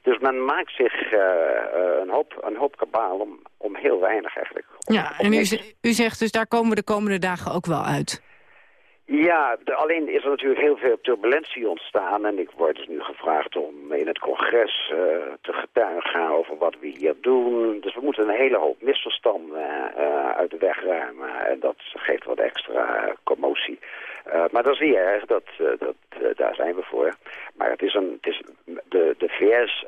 Dus men maakt zich eh, een, hoop, een hoop kabaal om, om heel weinig eigenlijk. Ja, en u, u zegt dus daar komen we de komende dagen ook wel uit. Ja, alleen is er natuurlijk heel veel turbulentie ontstaan. En ik word dus nu gevraagd om in het congres eh, te getuigen over wat we hier doen. Dus we moeten een hele hoop misverstanden eh, uit de weg ruimen. En dat geeft wat extra commotie. Eh, maar dat is niet erg, dat, dat, daar zijn we voor. Maar het is een, het is de, de VS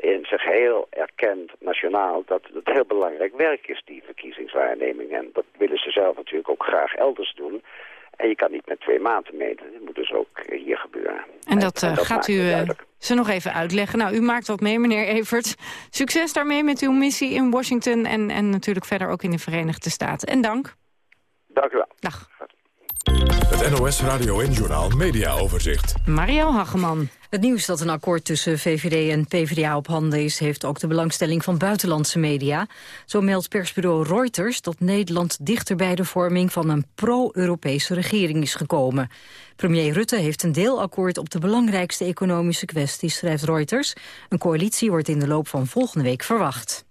in zich heel erkend nationaal dat het heel belangrijk werk is, die verkiezingswaarneming. En dat willen ze zelf natuurlijk ook graag elders doen. En je kan niet met twee maanden meten. Dat moet dus ook hier gebeuren. En dat, eh, dat gaat u eh, ze nog even uitleggen. Nou, u maakt wat mee, meneer Everts. Succes daarmee met uw missie in Washington... en, en natuurlijk verder ook in de Verenigde Staten. En dank. Dank u wel. Dag. Het NOS Radio en Journaal Media Overzicht. Mariel Hageman. Het nieuws dat een akkoord tussen VVD en PvdA op handen is... heeft ook de belangstelling van buitenlandse media. Zo meldt persbureau Reuters dat Nederland dichter bij de vorming... van een pro-Europese regering is gekomen. Premier Rutte heeft een deelakkoord op de belangrijkste economische kwesties, schrijft Reuters. Een coalitie wordt in de loop van volgende week verwacht.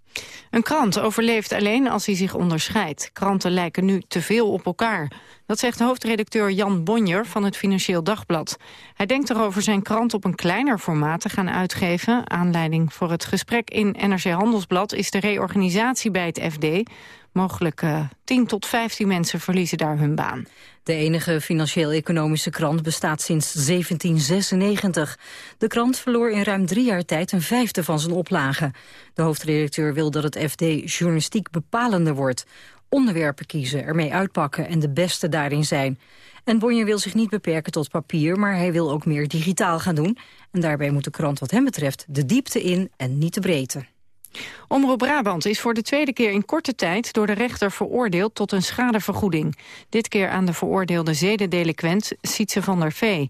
Een krant overleeft alleen als hij zich onderscheidt. Kranten lijken nu te veel op elkaar. Dat zegt hoofdredacteur Jan Bonjer van het Financieel Dagblad. Hij denkt erover zijn krant op een kleiner formaat te gaan uitgeven. Aanleiding voor het gesprek in NRC Handelsblad is de reorganisatie bij het FD. Mogelijk uh, 10 tot 15 mensen verliezen daar hun baan. De enige financieel-economische krant bestaat sinds 1796. De krant verloor in ruim drie jaar tijd een vijfde van zijn oplage. De hoofdredacteur wil dat het FD journalistiek bepalender wordt. Onderwerpen kiezen, ermee uitpakken en de beste daarin zijn. En Bonje wil zich niet beperken tot papier, maar hij wil ook meer digitaal gaan doen. En daarbij moet de krant wat hem betreft de diepte in en niet de breedte. Omroep Brabant is voor de tweede keer in korte tijd door de rechter veroordeeld tot een schadevergoeding. Dit keer aan de veroordeelde zedendelinquent Sietse van der Vee.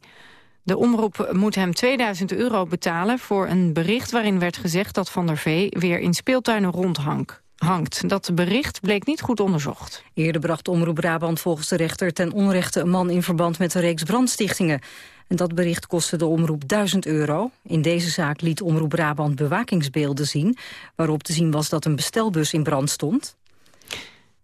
De omroep moet hem 2000 euro betalen voor een bericht waarin werd gezegd dat Van der Vee weer in speeltuinen rondhangt hangt. Dat bericht bleek niet goed onderzocht. Eerder bracht Omroep Brabant volgens de rechter ten onrechte een man in verband met een reeks brandstichtingen. En dat bericht kostte de omroep 1000 euro. In deze zaak liet Omroep Brabant bewakingsbeelden zien... waarop te zien was dat een bestelbus in brand stond.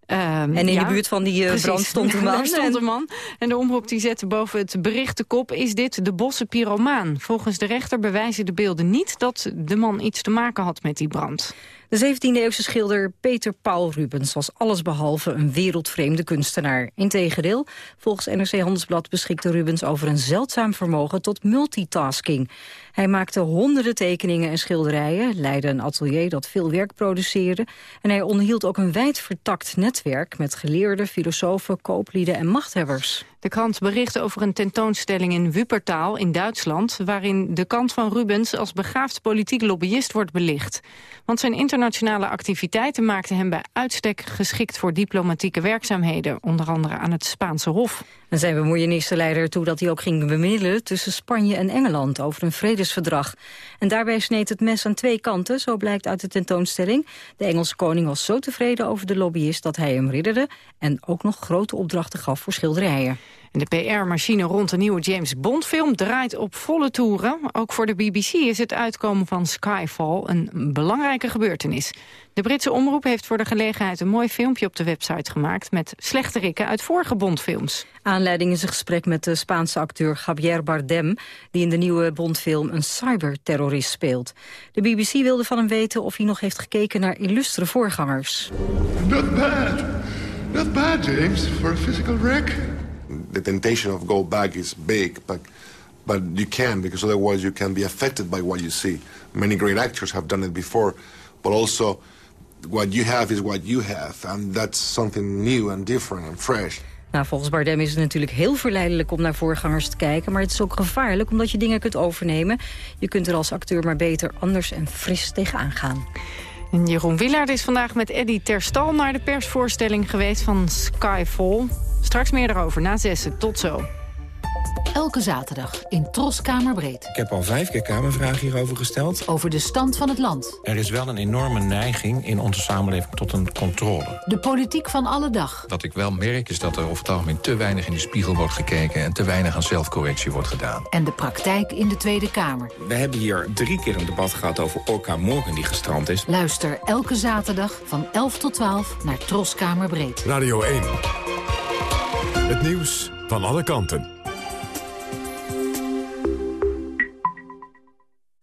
Um, en in ja, de buurt van die uh, brand stond een man. Daar stond een man. En de omroep die zette boven het bericht de kop... is dit de bosse pyromaan. Volgens de rechter bewijzen de beelden niet... dat de man iets te maken had met die brand. De 17e-eeuwse schilder Peter Paul Rubens was allesbehalve een wereldvreemde kunstenaar. Integendeel, volgens NRC Handelsblad beschikte Rubens over een zeldzaam vermogen tot multitasking. Hij maakte honderden tekeningen en schilderijen, leidde een atelier dat veel werk produceerde en hij onderhield ook een wijd vertakt netwerk met geleerden, filosofen, kooplieden en machthebbers. De krant bericht over een tentoonstelling in Wuppertaal in Duitsland... waarin de kant van Rubens als begaafd politiek lobbyist wordt belicht. Want zijn internationale activiteiten maakten hem bij uitstek geschikt... voor diplomatieke werkzaamheden, onder andere aan het Spaanse Hof. En zijn bemoeienissen leidde ertoe dat hij ook ging bemiddelen... tussen Spanje en Engeland over een vredesverdrag. En daarbij sneed het mes aan twee kanten, zo blijkt uit de tentoonstelling. De Engelse koning was zo tevreden over de lobbyist dat hij hem ridderde... en ook nog grote opdrachten gaf voor schilderijen. En de PR-machine rond de nieuwe James Bond-film draait op volle toeren. Ook voor de BBC is het uitkomen van Skyfall een belangrijke gebeurtenis. De Britse omroep heeft voor de gelegenheid een mooi filmpje op de website gemaakt... met slechterikken uit vorige Bondfilms. Aanleiding is een gesprek met de Spaanse acteur Javier Bardem... die in de nieuwe Bondfilm een cyberterrorist speelt. De BBC wilde van hem weten of hij nog heeft gekeken naar illustre voorgangers. Not bad. Not bad, James, for a physical wreck the temptation of go back is big, but but you can because otherwise you can be affected by what you see. Many great actors have done it before, but also what you have is what you have, and that's something new and different and fresh. Nou, volgens Bardem is het natuurlijk heel verleidelijk om naar voorgangers te kijken... maar het is ook gevaarlijk omdat je dingen kunt overnemen. Je kunt er als acteur maar beter anders en fris tegenaan gaan. En Jeroen Willaert is vandaag met Eddy Terstal naar de persvoorstelling geweest van Skyfall. Straks meer erover, na zessen. Tot zo. Elke zaterdag in Tros Kamerbreed. Ik heb al vijf keer Kamervragen hierover gesteld. Over de stand van het land. Er is wel een enorme neiging in onze samenleving tot een controle. De politiek van alle dag. Wat ik wel merk is dat er over het algemeen te weinig in de spiegel wordt gekeken... en te weinig aan zelfcorrectie wordt gedaan. En de praktijk in de Tweede Kamer. We hebben hier drie keer een debat gehad over Orca Morgen die gestrand is. Luister elke zaterdag van 11 tot 12 naar Tros Kamerbreed. Radio 1. Het nieuws van alle kanten.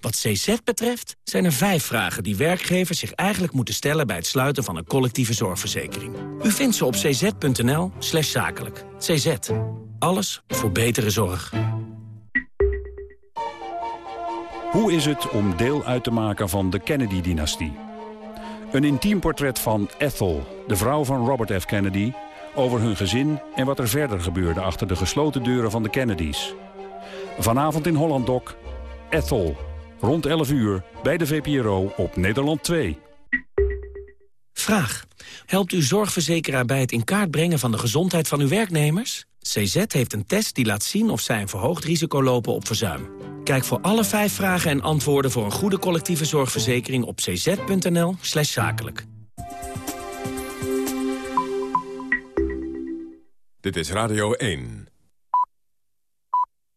Wat CZ betreft zijn er vijf vragen die werkgevers zich eigenlijk moeten stellen... bij het sluiten van een collectieve zorgverzekering. U vindt ze op cz.nl slash zakelijk. CZ. Alles voor betere zorg. Hoe is het om deel uit te maken van de Kennedy-dynastie? Een intiem portret van Ethel, de vrouw van Robert F. Kennedy... over hun gezin en wat er verder gebeurde achter de gesloten deuren van de Kennedys. Vanavond in Holland Doc, Ethel. Rond 11 uur bij de VPRO op Nederland 2. Vraag. Helpt uw zorgverzekeraar bij het in kaart brengen van de gezondheid van uw werknemers? CZ heeft een test die laat zien of zij een verhoogd risico lopen op verzuim. Kijk voor alle vijf vragen en antwoorden voor een goede collectieve zorgverzekering op cz.nl slash zakelijk. Dit is Radio 1.